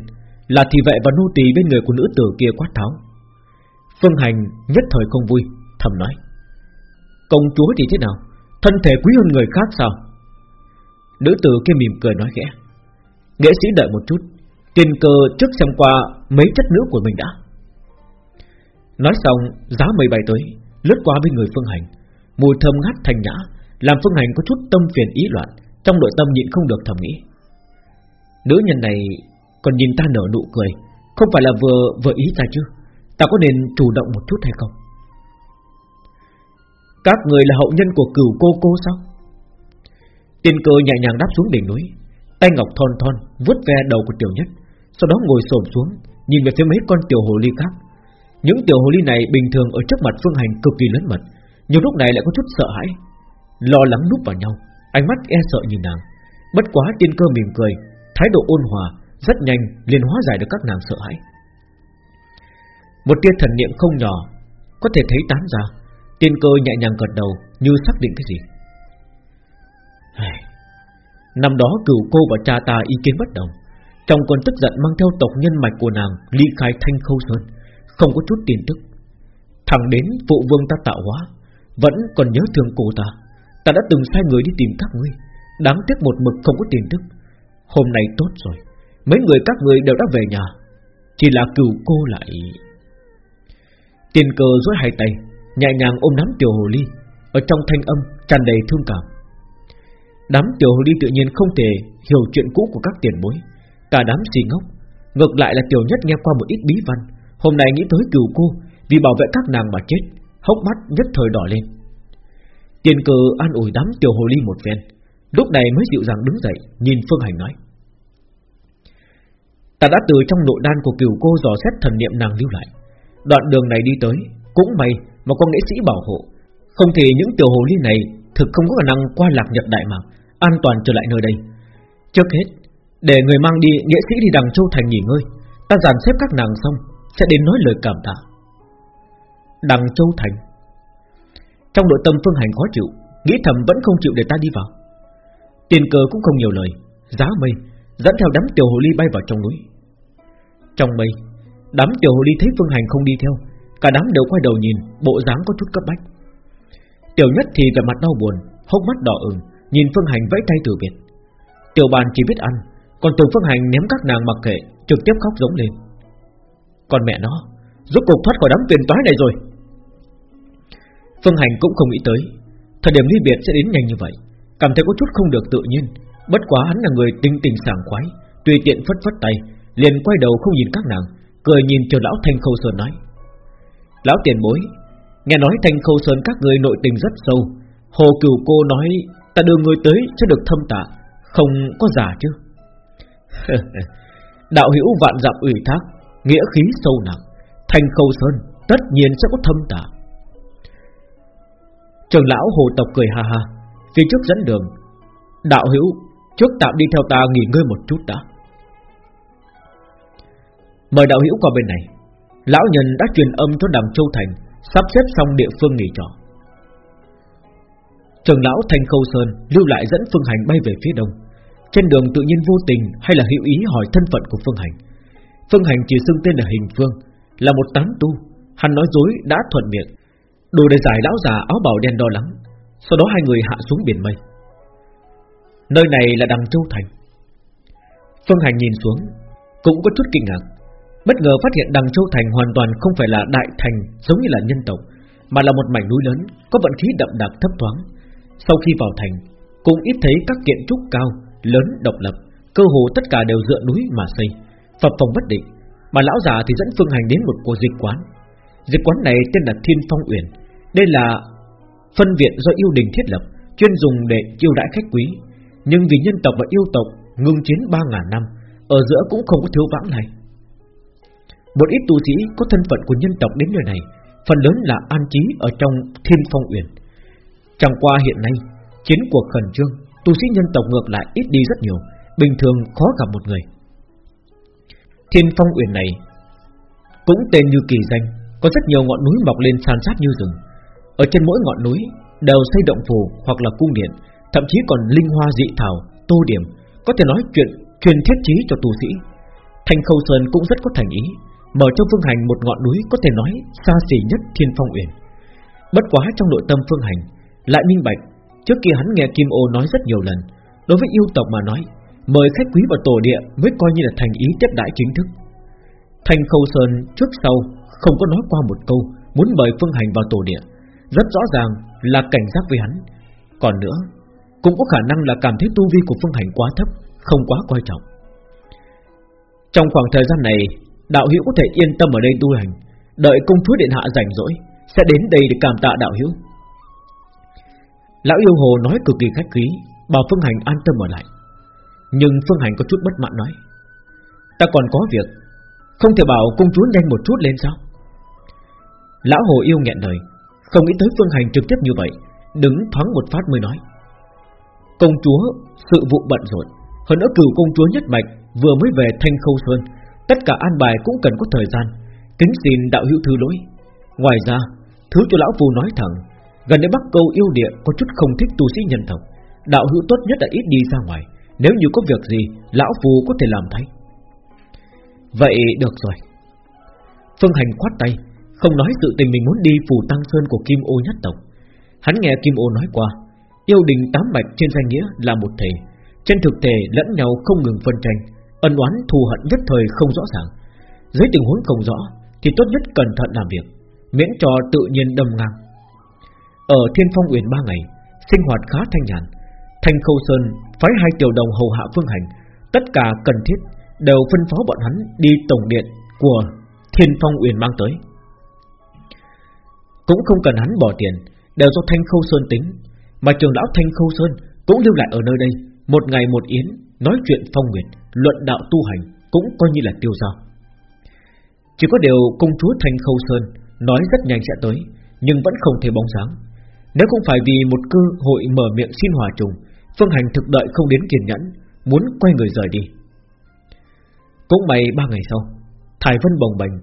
Là thị vệ và nô tỳ bên người của nữ tử kia quát tháo. Phương Hành nhất thời không vui, Thầm nói. Công chúa thì thế nào? Thân thể quý hơn người khác sao? Nữ tử kia mỉm cười nói khẽ. Nghệ sĩ đợi một chút, Tiền cơ trước xem qua mấy chất nữ của mình đã. Nói xong, giá mây bay tới, Lướt qua bên người Phương Hành. Mùi thơm ngát thanh nhã, Làm Phương Hành có chút tâm phiền ý loạn, Trong nội tâm nhịn không được thầm nghĩ. Nữ nhân này còn nhìn ta nở nụ cười, Không phải là vừa vừa ý ta chứ? Ta có nên chủ động một chút hay không? Các người là hậu nhân của cửu cô cô sao? Tiên cơ nhẹ nhàng đáp xuống đỉnh núi, Tay ngọc thon thon vuốt ve đầu của tiểu nhất, Sau đó ngồi xổm xuống, Nhìn về phía mấy con tiểu hồ ly khác. Những tiểu hồ ly này bình thường ở trước mặt phương hành cực kỳ lớn mật Nhưng lúc này lại có chút sợ hãi, Lo lắng núp vào nhau, Ánh mắt e sợ nhìn nàng. Bất quá tiên cơ mỉm cười, Thái độ ôn hòa rất nhanh, liền hóa giải được các nàng sợ hãi. Một tia thần niệm không nhỏ, Có thể thấy tán ra. Tiên cơ nhẹ nhàng gật đầu, Như xác định cái gì. Năm đó cửu cô và cha ta ý kiến bất đồng. Trong cơn tức giận mang theo tộc nhân mạch của nàng, Ly khai thanh khâu sơn, Không có chút tin tức. Thẳng đến phụ vương ta tạo hóa, Vẫn còn nhớ thương cô ta. Ta đã từng sai người đi tìm các ngươi, Đáng tiếc một mực không có tin tức. Hôm nay tốt rồi. Mấy người các ngươi đều đã về nhà. Chỉ là cửu cô lại. Tiền cờ duỗi hai tay, Nhẹ nhàng ôm nắm tiểu hồ ly. Ở trong thanh âm tràn đầy thương cảm. Đám tiểu hồ ly tự nhiên không thể hiểu chuyện cũ của các tiền bối. Cả đám xì ngốc. Ngược lại là tiểu nhất nghe qua một ít bí văn. Hôm nay nghĩ tới cửu cô, Vì bảo vệ các nàng mà chết, Hốc mắt nhất thời đỏ lên. Tiền cờ an ủi đám tiểu hồ ly một phen. Lúc này mới dịu dàng đứng dậy, Nhìn Phương Hành nói. Ta đã từ trong nội đan của cửu cô dò xét thần niệm nàng lưu lại. Đoạn đường này đi tới, Cũng may mà có nghệ sĩ bảo hộ. Không thì những tiểu hồ ly này Thực không có khả năng qua lạc nhật đại mạc, An toàn trở lại nơi đây. Trước hết, Để người mang đi, nghệ sĩ đi đằng Châu Thành nghỉ ngơi. Ta dàn xếp các nàng xong, Sẽ đến nói lời cảm tạ. Đằng Châu Thành. Trong nội tâm Phương Hành khó chịu, Nghĩ thầm vẫn không chịu để ta đi vào. Tiền cờ cũng không nhiều lời, Giá mây Dẫn theo đám tiểu hồ ly bay vào trong núi. Trong mây. Đám tiểu hồ ly thấy Phương Hành không đi theo, Cả đám đều quay đầu nhìn, Bộ dáng có chút cấp bách. Tiểu nhất thì vẻ mặt đau buồn, Hốc mắt đỏ ửng, Nhìn Phương Hành vẫy tay từ biệt. Tiểu bàn chỉ biết ăn, Còn từ Phương Hành ném các nàng mặc kệ, Trực tiếp khóc giống lên. Còn mẹ nó, Rốt cuộc thoát khỏi đám tiền toái này rồi. Phương Hành cũng không nghĩ tới, Thời điểm ly biệt sẽ đến nhanh như vậy, Cảm thấy có chút không được tự nhiên. Bất quá hắn là người tinh tình sảng khoái, Tùy tiện phất phất tay Liền quay đầu không nhìn các nàng, Cười nhìn chờ lão Thanh Khâu Sơn nói. Lão tiền bối, Nghe nói Thanh Khâu Sơn các người nội tình rất sâu, Hồ Cửu Cô nói Ta đưa người tới sẽ được thâm tạ, Không có giả chứ? Đạo hữu vạn dặm ủy thác, Nghĩa khí sâu nặng, Thanh Khâu Sơn tất nhiên sẽ có thâm tạ. Trường lão hồ tộc cười ha ha, Phía trước dẫn đường. Đạo hữu, Trước tạm đi theo ta nghỉ ngơi một chút đã. Mời đạo hữu qua bên này. Lão nhân đã truyền âm cho đằng Châu Thành, Sắp xếp xong địa phương nghỉ trọ. Trường lão Thanh Khâu Sơn Lưu lại dẫn Phương Hành bay về phía đông. Trên đường tự nhiên vô tình Hay là hữu ý hỏi thân phận của Phương Hành. Phương Hành chỉ xưng tên là Hình Phương, Là một tán tu. Hắn nói dối đã thuận miệng, Đủ để giải lão già áo bào đen đo lắng Sau đó hai người hạ xuống biển mây. Nơi này là đằng Châu Thành. Phương Hành nhìn xuống, Cũng có chút kinh ngạc. Bất ngờ phát hiện đằng Châu Thành hoàn toàn không phải là đại thành Giống như là nhân tộc Mà là một mảnh núi lớn Có vận khí đậm đặc thấp thoáng. Sau khi vào thành Cũng ít thấy các kiện trúc cao, lớn, độc lập Cơ hồ tất cả đều dựa núi mà xây Phập phòng bất định. Mà lão già thì dẫn Phương Hành đến một cô dịch quán. Dịch quán này tên là Thiên Phong Uyển Đây là phân viện do yêu đình thiết lập Chuyên dùng để chiêu đãi khách quý. Nhưng vì nhân tộc và yêu tộc Ngưng chiến 3.000 năm Ở giữa cũng không có thiếu vãng này. Một ít tu sĩ có thân phận của nhân tộc đến nơi này Phần lớn là an trí ở trong Thiên Phong Uyển. Chẳng qua hiện nay Chiến cuộc khẩn trương Tu sĩ nhân tộc ngược lại ít đi rất nhiều Bình thường khó gặp một người. Thiên Phong Uyển này Cũng tên như kỳ danh Có rất nhiều ngọn núi mọc lên san sát như rừng. Ở trên mỗi ngọn núi Đều xây động phù hoặc là cung điện thậm chí còn linh hoa dị thảo, tô điểm, có thể nói chuyện truyền thiết trí cho tu sĩ. Thanh Khâu Sơn cũng rất có thành ý, mở cho Phương Hành một ngọn núi có thể nói xa xỉ nhất Thiên Phong Uyển. Bất quá trong nội tâm Phương Hành lại minh bạch, trước kia hắn nghe Kim Ô nói rất nhiều lần, đối với yêu tộc mà nói, mời khách quý vào tổ địa mới coi như là thành ý tiếp đãi chính thức. Thanh Khâu Sơn trước sau không có nói qua một câu muốn mời Phương Hành vào tổ địa, rất rõ ràng là cảnh giác với hắn. Còn nữa, cũng có khả năng là cảm thấy tu vi của Phương Hành quá thấp, không quá quan trọng. Trong khoảng thời gian này, đạo hữu có thể yên tâm ở đây tu hành, đợi công chúa điện hạ rảnh rỗi sẽ đến đây để cảm tạ đạo hữu. Lão yêu hồ nói cực kỳ khách khí, bảo Phương Hành an tâm ở lại. Nhưng Phương Hành có chút bất mãn nói, ta còn có việc, không thể bảo công chúa nhanh một chút lên sao? Lão hồ yêu nghẹn lời, không nghĩ tới Phương Hành trực tiếp như vậy, đứng thoáng một phát mới nói, công chúa sự vụ bận rộn, hơn nữa cửu công chúa nhất mạch vừa mới về Thanh Khâu Sơn, tất cả an bài cũng cần có thời gian, kính xin đạo hữu thứ lỗi. Ngoài ra, thứ cho lão phù nói thẳng, gần đây Bắc Câu yêu địa có chút không thích tu sĩ nhân tộc, đạo hữu tốt nhất là ít đi ra ngoài, nếu như có việc gì, lão phù có thể làm thay. Vậy được rồi. Phương Hành khoát tay, không nói sự tình mình muốn đi phù tăng sơn của Kim Ô nhất tộc. Hắn nghe Kim Ô nói qua, yêu đình tám bạch trên danh nghĩa là một thể, trên thực thể lẫn nhau không ngừng phân tranh, ân oán thù hận nhất thời không rõ ràng. Dưới tình huống không rõ, thì tốt nhất cẩn thận làm việc, miễn cho tự nhiên đâm ngang. Ở Thiên Phong Uyển ba ngày, sinh hoạt khá thanh nhàn. Thanh Khâu Sơn phái hai tiểu đồng hầu hạ phương hành, tất cả cần thiết đều phân phó bọn hắn đi tổng điện của Thiên Phong Uyển mang tới. Cũng không cần hắn bỏ tiền, đều do Thanh Khâu Sơn tính, mà trường lão Thanh Khâu Sơn cũng lưu lại ở nơi đây, một ngày một yến, nói chuyện phong nguyệt, luận đạo tu hành, cũng coi như là tiêu giao. Chỉ có điều công chúa Thanh Khâu Sơn nói rất nhanh sẽ tới, nhưng vẫn không thể bóng dáng. Nếu không phải vì một cơ hội mở miệng xin hòa trùng, Phương Hành thực đợi không đến kiên nhẫn, muốn quay người rời đi. Cũng may ba ngày sau, thái Vân bồng bềnh,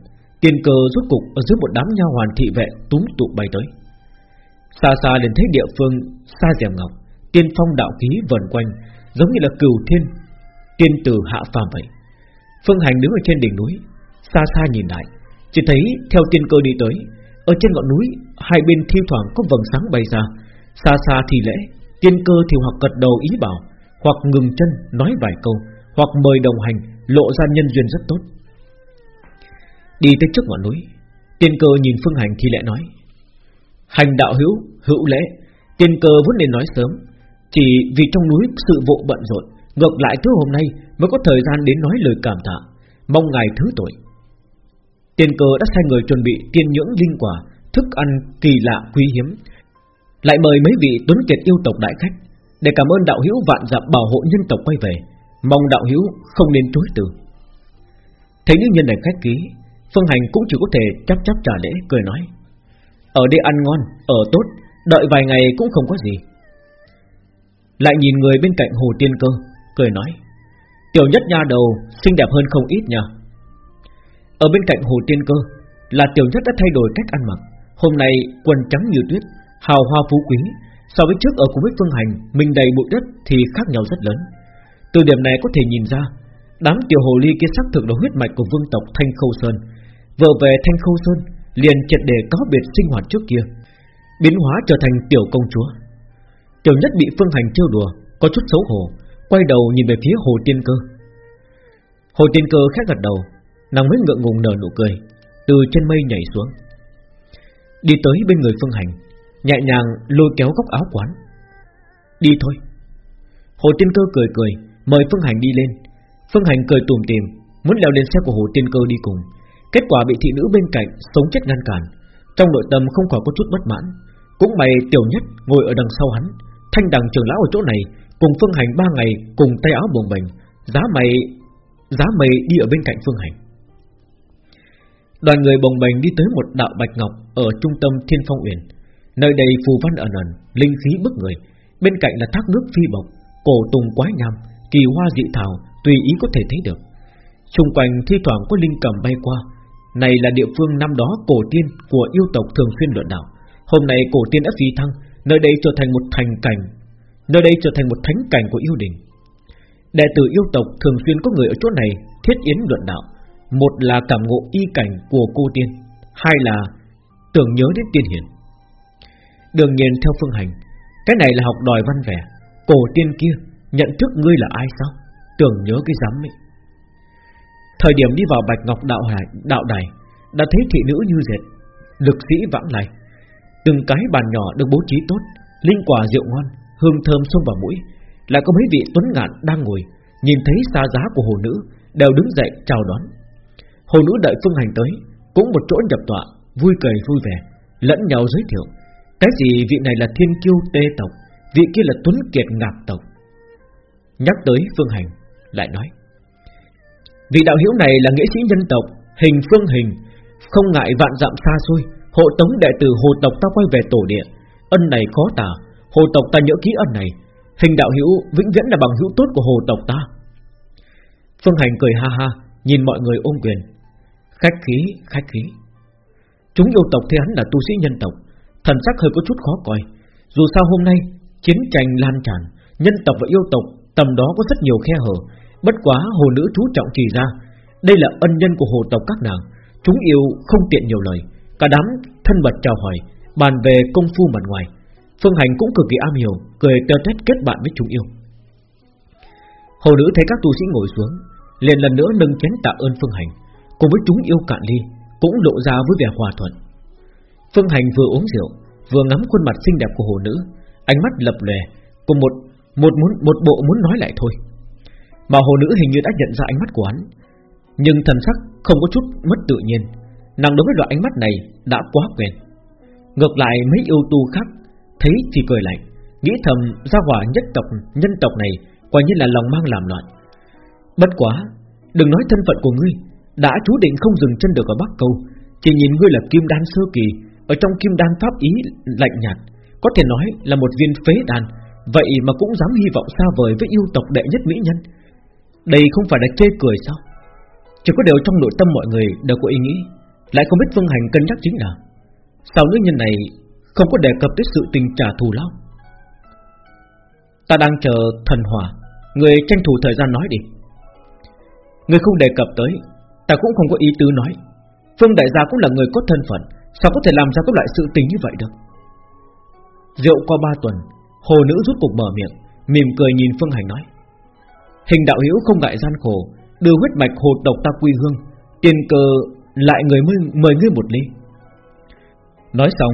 tiền cờ rút cục ở dưới một đám nha hoàn thị vệ túm tụ bay tới. Xa xa liền thấy địa phương xa dẻm ngọc, tiên phong đạo khí vần quanh, giống như là cửu thiên, tiên tử hạ phàm vậy. Phương Hành đứng ở trên đỉnh núi, xa xa nhìn lại, chỉ thấy theo tiên cơ đi tới, ở trên ngọn núi, hai bên thi thoảng có vầng sáng bay ra, xa xa thì lễ, tiên cơ thì hoặc gật đầu ý bảo, hoặc ngừng chân nói vài câu, hoặc mời đồng hành, lộ ra nhân duyên rất tốt. Đi tới trước ngọn núi, tiên cơ nhìn Phương Hành thì lẽ nói, hành đạo hữu, hữu lễ, tiên cơ vốn nên nói sớm, chỉ vì trong núi sự vụ bận rộn, ngược lại thứ hôm nay mới có thời gian đến nói lời cảm tạ, mong ngài thứ tội. Tiên cơ đã sai người chuẩn bị tiên nhưỡng linh quả, thức ăn kỳ lạ quý hiếm, lại mời mấy vị tuấn kiệt yêu tộc đại khách để cảm ơn đạo hữu vạn dặm bảo hộ nhân tộc quay về, mong đạo hữu không nên chối từ. Thấy những nhân này khách ký, Phương Hành cũng chỉ có thể chắp chắp trả lễ cười nói: ở đây ăn ngon, ở tốt, đợi vài ngày cũng không có gì. Lại nhìn người bên cạnh Hồ Tiên Cơ, cười nói: Tiểu nhất nha đầu xinh đẹp hơn không ít nha. Ở bên cạnh Hồ Tiên Cơ là Tiểu nhất đã thay đổi cách ăn mặc, hôm nay quần trắng như tuyết, hào hoa phú quý, so với trước ở cùng với Phương Hành, mình đầy bụi đất thì khác nhau rất lớn. Từ điểm này có thể nhìn ra, đám tiểu hồ ly kia sắc thực là huyết mạch của vương tộc Thanh Khâu Sơn. vợ về Thanh Khâu Sơn, liền triệt đề có biệt sinh hoạt trước kia, biến hóa trở thành tiểu công chúa. Tiểu nhất bị Phương Hành trêu đùa, có chút xấu hổ, quay đầu nhìn về phía Hồ Tiên Cơ. Hồ Tiên Cơ khẽ gật đầu, nàng mới ngượng ngùng nở nụ cười, từ trên mây nhảy xuống, đi tới bên người Phương Hành, nhẹ nhàng lôi kéo góc áo quán. Đi thôi. Hồ Tiên Cơ cười cười, mời Phương Hành đi lên. Phương Hành cười tủm tỉm, muốn leo lên xe của Hồ Tiên Cơ đi cùng. Kết quả bị thị nữ bên cạnh sống chết ngăn cản Trong nội tâm không khỏi có chút bất mãn Cũng mày tiểu nhất ngồi ở đằng sau hắn Thanh đằng trường lão ở chỗ này Cùng phương hành ba ngày cùng tay áo bồng bềnh Giá mày Giá mày đi ở bên cạnh phương hành. Đoàn người bồng bềnh đi tới một đạo bạch ngọc Ở trung tâm thiên phong uyển. Nơi đây phù văn ẩn ẩn, Linh khí bức người. Bên cạnh là thác nước phi bộc, Cổ tùng quái nham, Kỳ hoa dị thảo, Tùy ý có thể thấy được. Xung quanh thi thoảng có linh cầm bay qua. Này là địa phương năm đó cổ tiên của yêu tộc thường xuyên luận đạo. Hôm nay cổ tiên đã phi thăng, Nơi đây trở thành một thành cảnh Nơi đây trở thành một thánh cảnh của yêu đình. Đệ tử yêu tộc thường xuyên có người ở chỗ này Thiết yến luận đạo. Một là cảm ngộ y cảnh của cô tiên Hai là tưởng nhớ đến tiên hiển Đương nhiên theo phương hành Cái này là học đòi văn vẻ. Cổ tiên kia nhận thức ngươi là ai sao? Tưởng nhớ cái giám ấy. Thời điểm đi vào Bạch Ngọc đạo hải, đạo đài Đã thấy thị nữ như dệt Lực sĩ vãng lại Từng cái bàn nhỏ được bố trí tốt Linh quả rượu ngon. Hương thơm xông vào mũi. Lại có mấy vị tuấn ngạn đang ngồi, Nhìn thấy xa giá của hồ nữ, Đều đứng dậy chào đón. Hồ nữ đợi phương hành tới, Cũng một chỗ nhập tọa, Vui cười vui vẻ, Lẫn nhau giới thiệu. Cái gì vị này là thiên kiêu tê tộc, Vị kia là tuấn kiệt ngạc tộc. Nhắc tới phương hành, Lại nói, Vị đạo hiếu này là nghệ sĩ nhân tộc, Hình phương hình, Không ngại vạn dặm xa xôi, Hộ tống đệ tử hồ tộc ta quay về tổ địa, Ân này khó tả Hồ tộc ta nhớ ký ân này Hình đạo hữu vĩnh viễn là bằng hữu tốt của hồ tộc ta. Phương Hành cười ha ha Nhìn mọi người ôm quyền. Khách khí, khách khí. Chúng yêu tộc thấy hắn là tu sĩ nhân tộc Thần sắc hơi có chút khó coi. Dù sao hôm nay Chiến tranh lan tràn Nhân tộc và yêu tộc Tầm đó có rất nhiều khe hở. Bất quá hồ nữ chú trọng chỉ ra Đây là ân nhân của hồ tộc các nàng. Chúng yêu không tiện nhiều lời Cả đám thân mật chào hỏi Bàn về công phu mặt ngoài. Phương Hành cũng cực kỳ am hiểu, Cười tê tét kết bạn với chúng yêu. Hầu nữ thấy các tu sĩ ngồi xuống, liền lần nữa nâng chén tạ ơn Phương Hành, Cùng với chúng yêu cạn ly, Cũng lộ ra với vẻ hòa thuận. Phương Hành vừa uống rượu, Vừa ngắm khuôn mặt xinh đẹp của hồ nữ, Ánh mắt lập lè Cùng một một muốn, một bộ muốn nói lại thôi. Mà hồ nữ hình như đã nhận ra ánh mắt của hắn, Nhưng thần sắc không có chút mất tự nhiên, Nàng đối với loại ánh mắt này Đã quá quen. Ngược lại, mấy yêu tu khác Thấy thì cười lạnh, Nghĩ thầm gia hỏa nhất tộc, nhân tộc này Quả nhiên là lòng mang làm loạn. Bất quá, Đừng nói thân phận của ngươi, Đã chú định không dừng chân được ở Bắc Câu Chỉ nhìn ngươi là kim đan sơ kỳ, Ở trong kim đan pháp ý lạnh nhạt, Có thể nói là một viên phế đan, Vậy mà cũng dám hy vọng xa vời với yêu tộc đệ nhất mỹ nhân. Đây không phải là chê cười sao? Chỉ có điều trong nội tâm mọi người đều có ý nghĩ, Lại không biết Phương Hành cân nhắc chính là, Sao nữ nhân này không có đề cập tới sự tình trả thù lao. Ta đang chờ thần hỏa. Người tranh thủ thời gian nói đi. Người không đề cập tới Ta cũng không có ý tứ nói. Phương đại gia cũng là người có thân phận Sao có thể làm ra các loại sự tình như vậy được? Rượu qua ba tuần Hồ nữ rút cục mở miệng Mỉm cười nhìn Phương Hành nói. Hình đạo hữu không ngại gian khổ Đưa huyết mạch hồ độc ta quy hương Tiền cờ lại người mời, mời ngươi một ly. Nói xong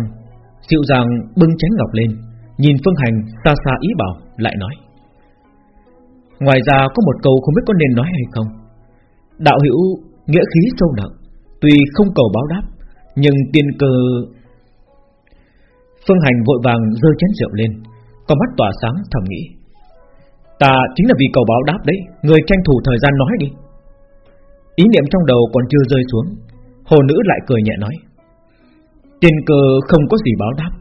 Dịu dàng bưng chén ngọc lên, Nhìn Phương Hành xa xa ý bảo, Lại nói. Ngoài ra có một câu không biết có nên nói hay không. Đạo hữu, Nghĩa khí sâu nặng, Tuy không cầu báo đáp, Nhưng tiên cơ Phương Hành vội vàng rơi chén rượu lên, Con mắt tỏa sáng thầm nghĩ. Ta chính là vì cầu báo đáp đấy, Người tranh thủ thời gian nói đi. Ý niệm trong đầu còn chưa rơi xuống, Hồ nữ lại cười nhẹ nói. Tiền cơ không có gì báo đáp.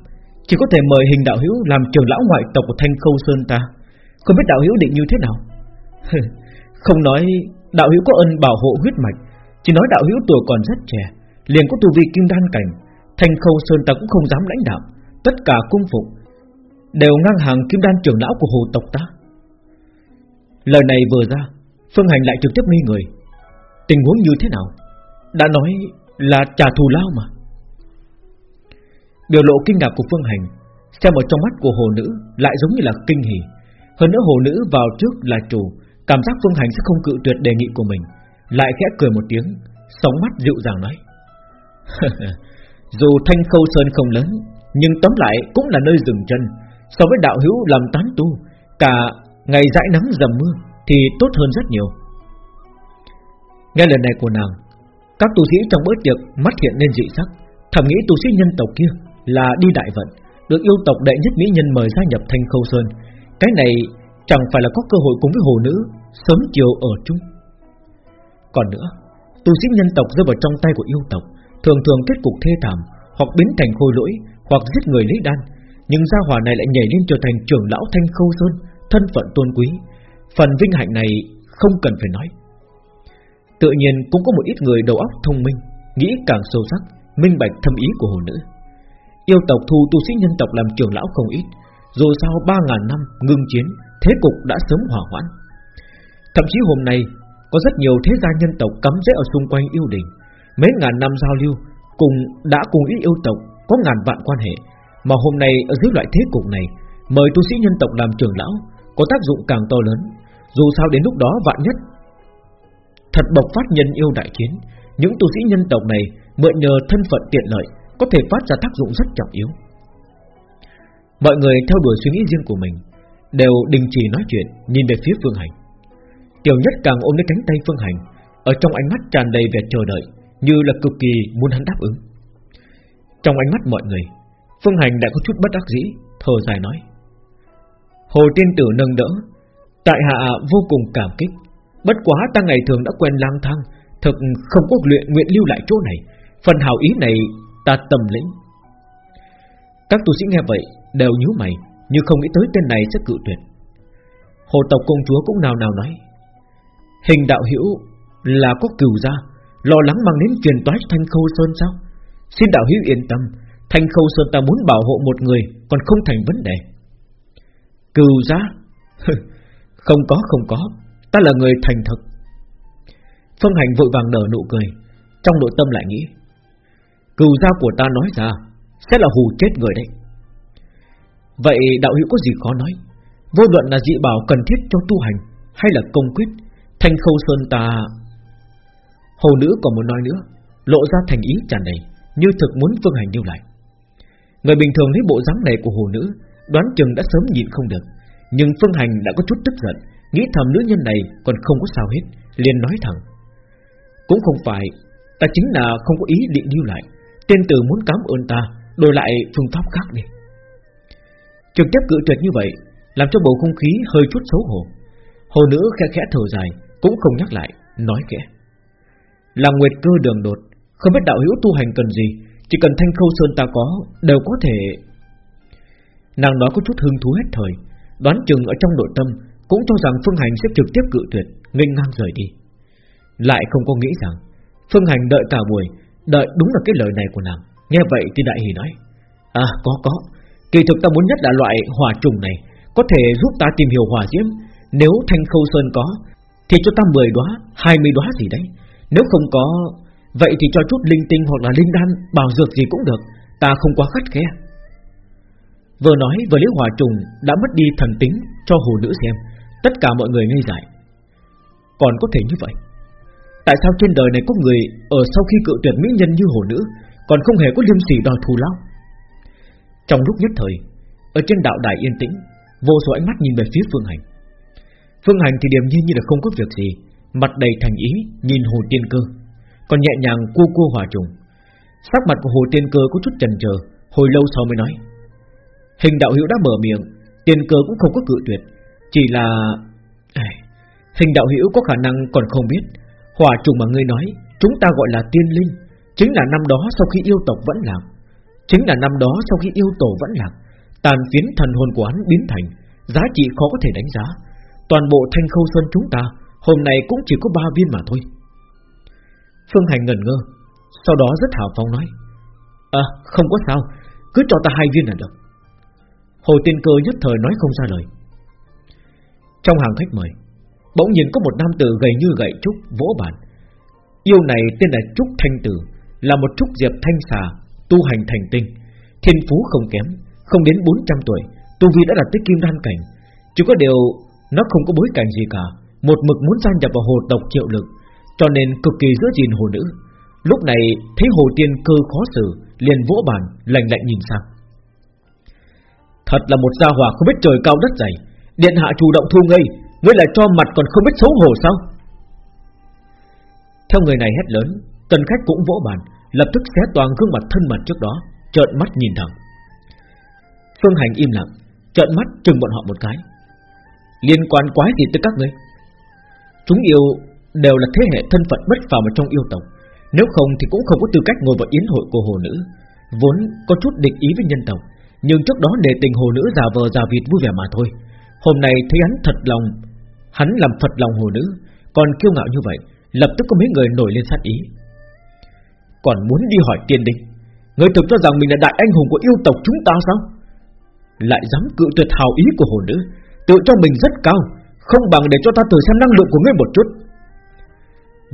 Chỉ có thể mời hình đạo hữu Làm trưởng lão ngoại tộc của Thanh Khâu Sơn ta. Không biết đạo hữu định như thế nào? Không nói, Đạo hữu có ơn bảo hộ huyết mạch. Chỉ nói đạo hữu tuổi còn rất trẻ, Liền có tu vi kim đan cảnh. Thanh Khâu Sơn ta cũng không dám lãnh đạo. Tất cả cung phục Đều ngang hàng kim đan trưởng lão của hồ tộc ta. Lời này vừa ra, Phương Hành lại trực tiếp nghi người Tình huống như thế nào? Đã nói là trả thù lao mà. Biểu lộ kinh ngạc của Phương Hành, Xem ở trong mắt của hồ nữ Lại giống như là kinh hỉ. Hơn nữa hồ nữ vào trước là chủ, Cảm giác Phương Hành sẽ không cự tuyệt đề nghị của mình, Lại khẽ cười một tiếng, Sóng mắt dịu dàng nói. Dù thanh khâu sơn không lớn, Nhưng tóm lại cũng là nơi dừng chân. So với đạo hữu làm tán tu, Cả ngày dãi nắng dầm mưa Thì tốt hơn rất nhiều. Nghe lời này của nàng, Các tu sĩ trong bữa tiệc mắt hiện lên dị sắc, Thầm nghĩ tu sĩ nhân tộc kia là đi đại vận, được yêu tộc đệ nhất mỹ nhân mời gia nhập Thanh Khâu Sơn. Cái này chẳng phải là có cơ hội cùng với hồ nữ sớm chiều ở chung. Còn nữa, tu sĩ nhân tộc rơi vào trong tay của yêu tộc, thường thường kết cục thê thảm, hoặc biến thành khôi lỗi, hoặc giết người lấy đan. Nhưng gia hỏa này lại nhảy lên trở thành trưởng lão Thanh Khâu Sơn, thân phận tôn quý. Phần vinh hạnh này không cần phải nói. Tự nhiên cũng có một ít người đầu óc thông minh, nghĩ càng sâu sắc, minh bạch thâm ý của hồ nữ. Yêu tộc thu tu sĩ nhân tộc làm trưởng lão không ít. Dù sao ba ngàn năm ngưng chiến, Thế cục đã sớm hỏa hoãn. Thậm chí hôm nay, Có rất nhiều thế gia nhân tộc cắm rễ ở xung quanh yêu đình. Mấy ngàn năm giao lưu, Cùng đã cùng ý yêu tộc Có ngàn vạn quan hệ. Mà hôm nay, ở dưới loại thế cục này, Mời tu sĩ nhân tộc làm trưởng lão, Có tác dụng càng to lớn. Dù sao đến lúc đó vạn nhất Thật bộc phát nhân yêu đại chiến, Những tu sĩ nhân tộc này Mượn nhờ thân phận tiện lợi có thể phát ra tác dụng rất trọng yếu. Mọi người theo đuổi suy nghĩ riêng của mình, Đều đình chỉ nói chuyện, Nhìn về phía Phương Hành. Tiểu nhất càng ôm lấy cánh tay Phương Hành, Ở trong ánh mắt tràn đầy vẻ chờ đợi, Như là cực kỳ muốn hắn đáp ứng. Trong ánh mắt mọi người, Phương Hành đã có chút bất đắc dĩ, Thở dài nói, Hồ tiên tử nâng đỡ, Tại hạ vô cùng cảm kích. Bất quá ta ngày thường đã quen lang thang, Thực không có luyện nguyện lưu lại chỗ này, Phần hào ý này ta tâm lĩnh. Các tu sĩ nghe vậy, Đều nhíu mày, nhưng không nghĩ tới tên này sẽ cự tuyệt. Hồ tộc công chúa cũng nào nào nói, Hình đạo hữu Là có cừu ra Lo lắng mang đến truyền toái Thanh Khâu Sơn sao? Xin đạo hữu yên tâm, Thanh Khâu Sơn ta muốn bảo hộ một người, Còn không thành vấn đề. Cừu ra Không có không có, Ta là người thành thực. Phương Hành vội vàng nở nụ cười, Trong nội tâm lại nghĩ Cừu gia của ta nói ra, Sẽ là hù chết người đấy. Vậy đạo hữu có gì khó nói? Vô luận là dị bảo cần thiết cho tu hành Hay là công quyết, Thanh khâu sơn ta Hồ nữ còn muốn nói nữa, Lộ ra thành ý tràn đầy, Như thực muốn phương hành lưu lại. Người bình thường thấy bộ dáng này của hồ nữ, Đoán chừng đã sớm nhìn không được. Nhưng phương hành đã có chút tức giận, Nghĩ thầm nữ nhân này còn không có sao hết, liền nói thẳng. Cũng không phải, Ta chính là không có ý định lưu lại. Tên tử muốn cảm ơn ta Đổi lại phương pháp khác đi. Trực tiếp cự tuyệt như vậy Làm cho bầu không khí hơi chút xấu hổ. Hồ nữ khẽ khẽ thở dài Cũng không nhắc lại, nói khẽ. Là nguyệt cơ đường đột Không biết đạo hữu tu hành cần gì Chỉ cần thanh khâu sơn ta có Đều có thể. Nàng nói có chút hứng thú hết thời Đoán chừng ở trong nội tâm Cũng cho rằng Phương Hành sẽ trực tiếp cự tuyệt nghênh ngang rời đi. Lại không có nghĩ rằng Phương Hành đợi cả buổi Đợi đúng là cái lời này của nàng. Nghe vậy thì đại hỉ nói À có có. Kỳ thực ta muốn nhất là loại hỏa trùng này Có thể giúp ta tìm hiểu hỏa diễm. Nếu thanh khâu sơn có Thì cho ta 10 đóa, 20 đóa gì đấy. Nếu không có Vậy thì cho chút linh tinh hoặc là linh đan Bảo dược gì cũng được. Ta không quá khắt khe. Vừa nói vừa lấy hỏa trùng Đã mất đi thần tính cho hồ nữ xem. Tất cả mọi người ngây dại. Còn có thể như vậy. Tại sao trên đời này có người Ở sau khi cự tuyệt mỹ nhân như hồ nữ, Còn không hề có liêm sỉ đòi thù lao? Trong lúc nhất thời, Ở trên đạo đài yên tĩnh, Vô số ánh mắt nhìn về phía Phương Hành. Phương Hành thì điềm nhiên như là không có việc gì, Mặt đầy thành ý, Nhìn Hồ Tiên Cơ, Còn nhẹ nhàng cua cua hòa trùng. Sắc mặt của Hồ Tiên Cơ có chút chần chờ Hồi lâu sau mới nói, Hình đạo hữu đã mở miệng, Tiên Cơ cũng không có cự tuyệt, Chỉ là Hình đạo hữu có khả năng còn không biết Hòa trùng mà ngươi nói Chúng ta gọi là tiên linh Chính là năm đó sau khi yêu tộc vẫn lạc, Chính là năm đó sau khi yêu tổ vẫn lạc Tàn phiến thần hồn của hắn biến thành Giá trị khó có thể đánh giá. Toàn bộ thanh khâu sơn chúng ta Hôm nay cũng chỉ có ba viên mà thôi. Phương Hành ngẩn ngơ Sau đó rất hào phóng nói À không có sao Cứ cho ta hai viên là được. Hồ tiên cơ nhất thời nói không ra lời. Trong hàng khách mời Bỗng nhìn có một nam tử gầy như gậy trúc vỗ bàn Yêu này tên là Trúc Thanh Tử Là một trúc diệp thanh xà tu hành thành tinh, thiên phú không kém, không đến 400 tuổi, tu vi đã đạt tới kim đan cảnh. Chỉ có điều nó không có bối cảnh gì cả, một mực muốn gia nhập vào hồ tộc triệu lực, cho nên cực kỳ giữ gìn hồ nữ. Lúc này thấy hồ tiên cơ khó xử, liền vỗ bàn, lạnh lạnh nhìn sang. Thật là một gia hỏa không biết trời cao đất dày, điện hạ chủ động thu ngây, ngươi lại cho mặt còn không biết xấu hổ sao? Theo người này hét lớn, tần khách cũng vỗ bàn, lập tức xé toàn gương mặt thân mật trước đó, trợn mắt nhìn thẳng. Phương Hành im lặng, trợn mắt chừng bọn họ một cái. Liên quan quái gì tới các ngươi? Chúng yêu đều là thế hệ thân phận bất phàm ở trong yêu tộc, nếu không thì cũng không có tư cách ngồi vào yến hội của hồ nữ, vốn có chút địch ý với nhân tộc, nhưng trước đó để tình hồ nữ già vờ già vịt vui vẻ mà thôi. Hôm nay thấy hắn thật lòng, hắn làm phật lòng hồ nữ, còn kiêu ngạo như vậy, lập tức có mấy người nổi lên sát ý. Còn muốn đi hỏi tiên đinh Người thực cho rằng mình là đại anh hùng của yêu tộc chúng ta sao? Lại dám cự tuyệt hào ý của hồ nữ Tự cho mình rất cao Không bằng để cho ta thử xem năng lượng của ngươi một chút.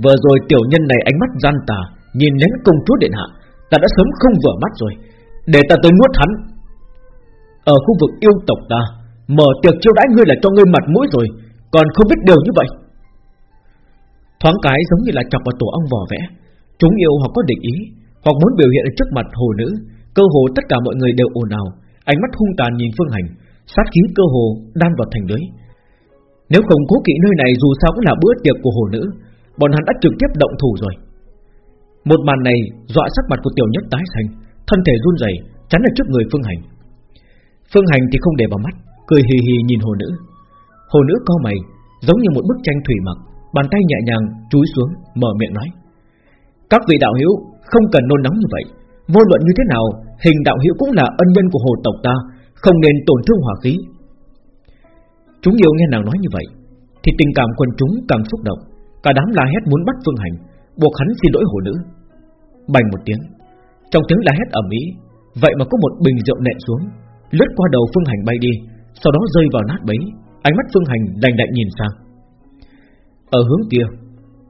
Vừa rồi tiểu nhân này ánh mắt gian tà Nhìn lén công chúa điện hạ Ta đã sớm không vừa mắt rồi Để ta tới nuốt hắn. Ở khu vực yêu tộc ta Mở tiệc chiêu đãi ngươi là cho ngươi mặt mũi rồi còn không biết điều như vậy. Thoáng cái giống như là chọc vào tổ ong vò vẽ. Chúng yêu hoặc có định ý, Hoặc muốn biểu hiện ở trước mặt hồ nữ. Cơ hồ tất cả mọi người đều ồn ào. Ánh mắt hung tàn nhìn phương hành, Sát khí cơ hồ đan vào thành lưới. Nếu không cố kỵ nơi này, dù sao cũng là bữa tiệc của hồ nữ, Bọn hắn đã trực tiếp động thủ rồi. Một màn này dọa sắc mặt của tiểu nhất tái xanh, Thân thể run rẩy, chắn ở trước người phương hành. Phương hành thì không để vào mắt, Cười hì hì nhìn hồ nữ. Hồ nữ co mày, Giống như một bức tranh thủy mặc, Bàn tay nhẹ nhàng chúi xuống, Mở miệng nói. Các vị đạo hữu, không cần nôn nóng như vậy. Vô luận như thế nào, Hình đạo hữu cũng là ân nhân của hồ tộc ta, Không nên tổn thương hỏa khí. Chúng yêu nghe nàng nói như vậy, Thì tình cảm quần chúng càng xúc động. Cả đám la hét muốn bắt Phương Hành, Buộc hắn xin lỗi hồ nữ. Bành một tiếng, Trong tiếng la hét ầm ý Vậy mà có một bình rượu nện xuống, Lướt qua đầu Phương Hành bay đi, Sau đó rơi vào nát bấy. Ánh mắt Phương Hành đành đạnh nhìn sang. Ở hướng kia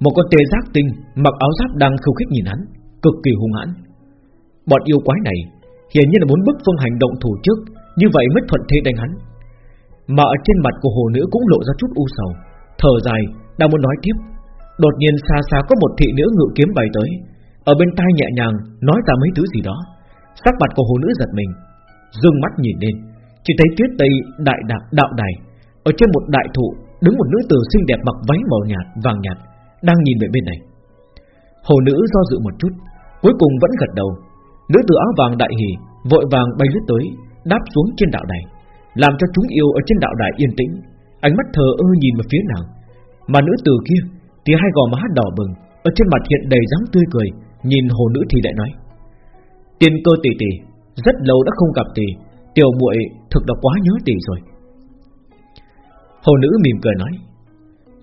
Một con tê giác tinh mặc áo giáp đang khiêu khích nhìn hắn Cực kỳ hung hãn. Bọn yêu quái này Hiển nhiên là muốn bức Phương Hành động thủ trước Như vậy mới thuận thế đánh hắn. Mà ở trên mặt của hồ nữ cũng lộ ra chút u sầu Thở dài đang muốn nói tiếp. Đột nhiên xa xa có một thị nữ ngự kiếm bay tới Ở bên tai nhẹ nhàng Nói ra mấy thứ gì đó. Sắc mặt của hồ nữ giật mình Dương mắt nhìn lên Chỉ thấy tuyết tây đại đạo, đạo đài ở trên một đại thụ, Đứng một nữ tử xinh đẹp mặc váy màu nhạt, vàng nhạt, Đang nhìn về bên này. Hồ nữ do dự một chút, Cuối cùng vẫn gật đầu. Nữ tử áo vàng đại hỉ, Vội vàng bay lướt tới, Đáp xuống trên đạo đài, Làm cho chúng yêu ở trên đạo đài yên tĩnh, Ánh mắt thờ ơ nhìn về phía nàng. Mà nữ tử kia, thì hai gò má đỏ bừng, Ở trên mặt hiện đầy dáng tươi cười, Nhìn hồ nữ thì lại nói, Tiên cơ tỷ tỷ, Rất lâu đã không gặp tỷ, Tiểu muội thực là quá nhớ tỷ rồi. Hồ nữ mỉm cười nói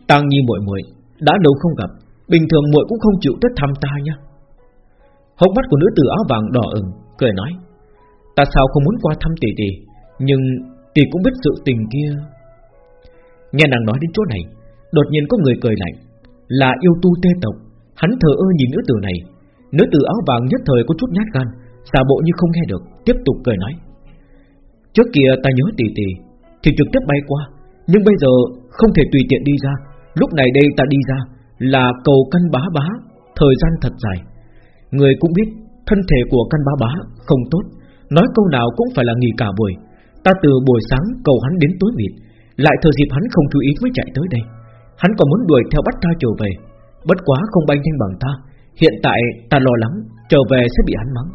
Tăng nhi muội muội, Đã lâu không gặp, Bình thường muội cũng không chịu tới thăm ta nha. Hốc mắt của nữ tử áo vàng đỏ ửng, Cười nói, Ta sao không muốn qua thăm tỷ tỷ, Nhưng tỷ cũng biết sự tình kia. Nghe nàng nói đến chỗ này, Đột nhiên có người cười lạnh, Là yêu tu tê tộc, Hắn thờ ơ nhìn nữ tử này. Nữ tử áo vàng nhất thời có chút nhát gan, Giả bộ như không nghe được, Tiếp tục cười nói, Trước kia ta nhớ tỷ tỷ, Thì trực tiếp bay qua nhưng bây giờ không thể tùy tiện đi ra. Lúc này đây ta đi ra Là cầu căn bá bá. Thời gian thật dài. Người cũng biết thân thể của căn bá bá không tốt. Nói câu nào cũng phải là nghỉ cả buổi. Ta từ buổi sáng cầu hắn đến tối mịt. Lại thời dịp hắn không chú ý mới chạy tới đây. Hắn còn muốn đuổi theo bắt ta trở về. Bất quá không bay nhanh bằng ta. Hiện tại ta lo lắng Trở về sẽ bị hắn mắng.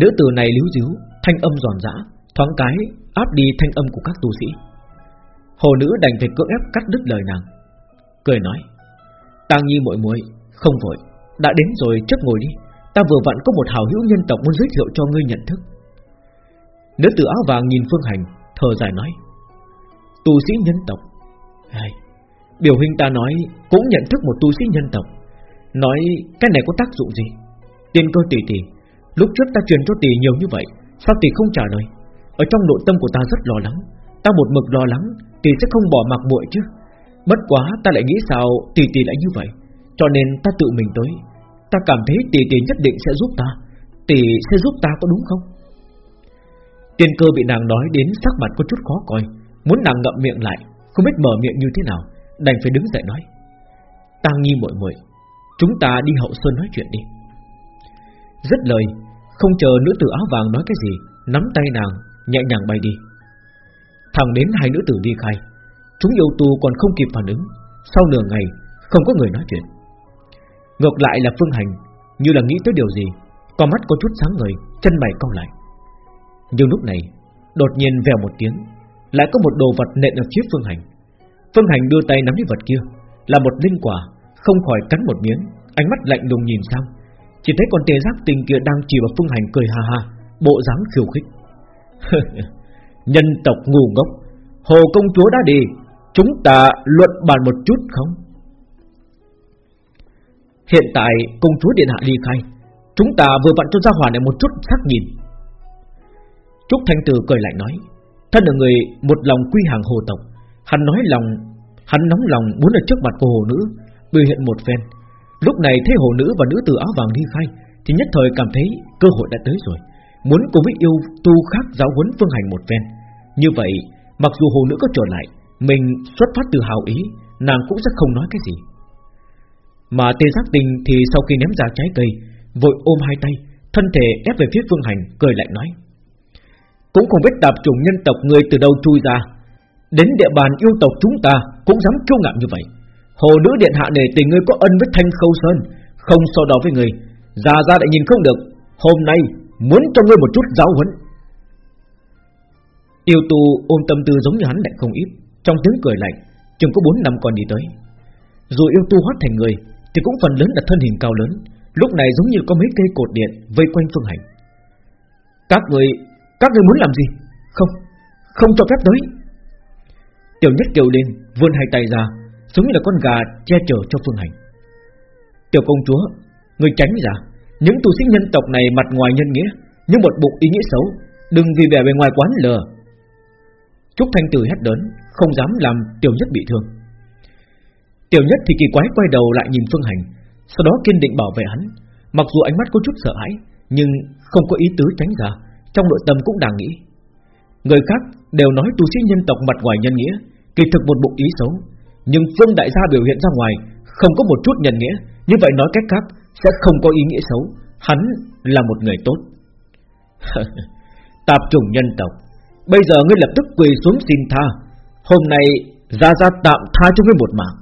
Nữ tử này líu díu, Thanh âm giòn giã, Thoáng cái áp đi thanh âm của các tu sĩ. Hồ nữ đành phải cưỡng ép cắt đứt lời nàng. Cười nói Tang nhi muội muội Không vội. Đã đến rồi trước ngồi đi. Ta vừa vặn có một hào hữu nhân tộc muốn giới thiệu cho ngươi nhận thức. Nữ tử áo vàng nhìn Phương Hành Thở dài nói Tu sĩ nhân tộc. Hay, Biểu huynh ta nói Cũng nhận thức một tu sĩ nhân tộc. Nói cái này có tác dụng gì? Tiên cơ tỷ tỷ Lúc trước ta truyền cho tỷ nhiều như vậy Sao tỷ không trả lời? Ở trong nội tâm của ta rất lo lắng. Ta một mực lo lắng Tỷ sẽ không bỏ mặc muội chứ. Bất quá ta lại nghĩ sao tỷ tỷ lại như vậy. Cho nên ta tự mình tới. Ta cảm thấy tỷ tỷ nhất định sẽ giúp ta. Tỷ sẽ giúp ta có đúng không? Tiên cơ bị nàng nói đến sắc mặt có chút khó coi. Muốn nàng ngậm miệng lại, Không biết mở miệng như thế nào, Đành phải đứng dậy nói. Ta nhi muội muội, Chúng ta đi hậu sơn nói chuyện đi. Rất lời, Không chờ nữ tử áo vàng nói cái gì, Nắm tay nàng nhẹ nhàng bay đi. Thẳng đến hai nữ tử đi khai. Chúng yêu tu còn không kịp phản ứng. Sau nửa ngày, không có người nói chuyện. Ngược lại là Phương Hành, Như là nghĩ tới điều gì Con mắt có chút sáng ngời, Chân mày cong lại. Nhưng lúc này, Đột nhiên vèo một tiếng, Lại có một đồ vật nện ở phía Phương Hành. Phương Hành đưa tay nắm lấy vật kia, Là một linh quả, Không khỏi cắn một miếng, Ánh mắt lạnh lùng nhìn sang. Chỉ thấy con tê giác tình kia đang chỉ vào Phương Hành cười ha ha, Bộ dáng khiêu khích. Nhân tộc ngu ngốc, Hồ công chúa đã đi, Chúng ta luận bàn một chút không? Hiện tại công chúa điện hạ ly khai, Chúng ta vừa vặn cho ra hỏa này một chút sắc nhìn. Trúc Thanh Tử cười lại nói, Thân là người một lòng quy hàng hồ tộc, Hắn nói lòng, Hắn nóng lòng muốn ở trước mặt của hồ nữ Biểu hiện một phen. Lúc này thấy hồ nữ và nữ tử áo vàng đi khai, Thì nhất thời cảm thấy cơ hội đã tới rồi. Muốn cùng với yêu tu khác giáo huấn phương hành một phen. Như vậy, Mặc dù hồ nữ có trở lại, Mình xuất phát từ hào ý, Nàng cũng sẽ không nói cái gì. Mà tê giác tình thì sau khi ném ra trái cây, Vội ôm hai tay, Thân thể ép về phía phương hành, Cười lại nói, Cũng không biết tạp chủng nhân tộc người từ đâu chui ra. Đến địa bàn yêu tộc chúng ta Cũng dám kiêu ngạo như vậy. Hồ nữ điện hạ nề tình ngươi có ân với thanh khâu sơn, Không so đó với người. Già ra lại nhìn không được. Hôm nay muốn cho ngươi một chút giáo huấn. Yêu tu ôm tâm tư giống như hắn lại không ít. Trong tiếng cười lạnh Chừng có bốn năm còn đi tới. Dù yêu tu hóa thành người Thì cũng phần lớn là thân hình cao lớn. Lúc này giống như có mấy cây cột điện Vây quanh phương hành. Các người, các người muốn làm gì? Không, không cho phép tới. Tiểu nhất kêu lên vươn hai tay ra Giống như là con gà che chở cho phương hành. Tiểu công chúa Người tránh ra những tu sĩ nhân tộc này mặt ngoài nhân nghĩa Nhưng một bụng ý nghĩa xấu, Đừng vì vẻ bề ngoài quán lờ. Trúc Thanh Tử hét lớn, Không dám làm Tiểu Nhất bị thương. Tiểu Nhất thì kỳ quái quay đầu lại nhìn Phương Hành, Sau đó kiên định bảo vệ hắn. Mặc dù ánh mắt có chút sợ hãi, Nhưng không có ý tứ tránh ra, Trong nội tâm cũng đang nghĩ. Người khác đều nói tu sĩ nhân tộc mặt ngoài nhân nghĩa, Kỳ thực một bụng ý xấu, Nhưng Phương Đại gia biểu hiện ra ngoài Không có một chút nhân nghĩa, Như vậy nói cách khác sẽ không có ý nghĩa xấu. Hắn là một người tốt. Tạp chủng nhân tộc. Bây giờ ngươi lập tức quỳ xuống xin tha. Hôm nay Gia Gia tạm tha cho ngươi một mạng.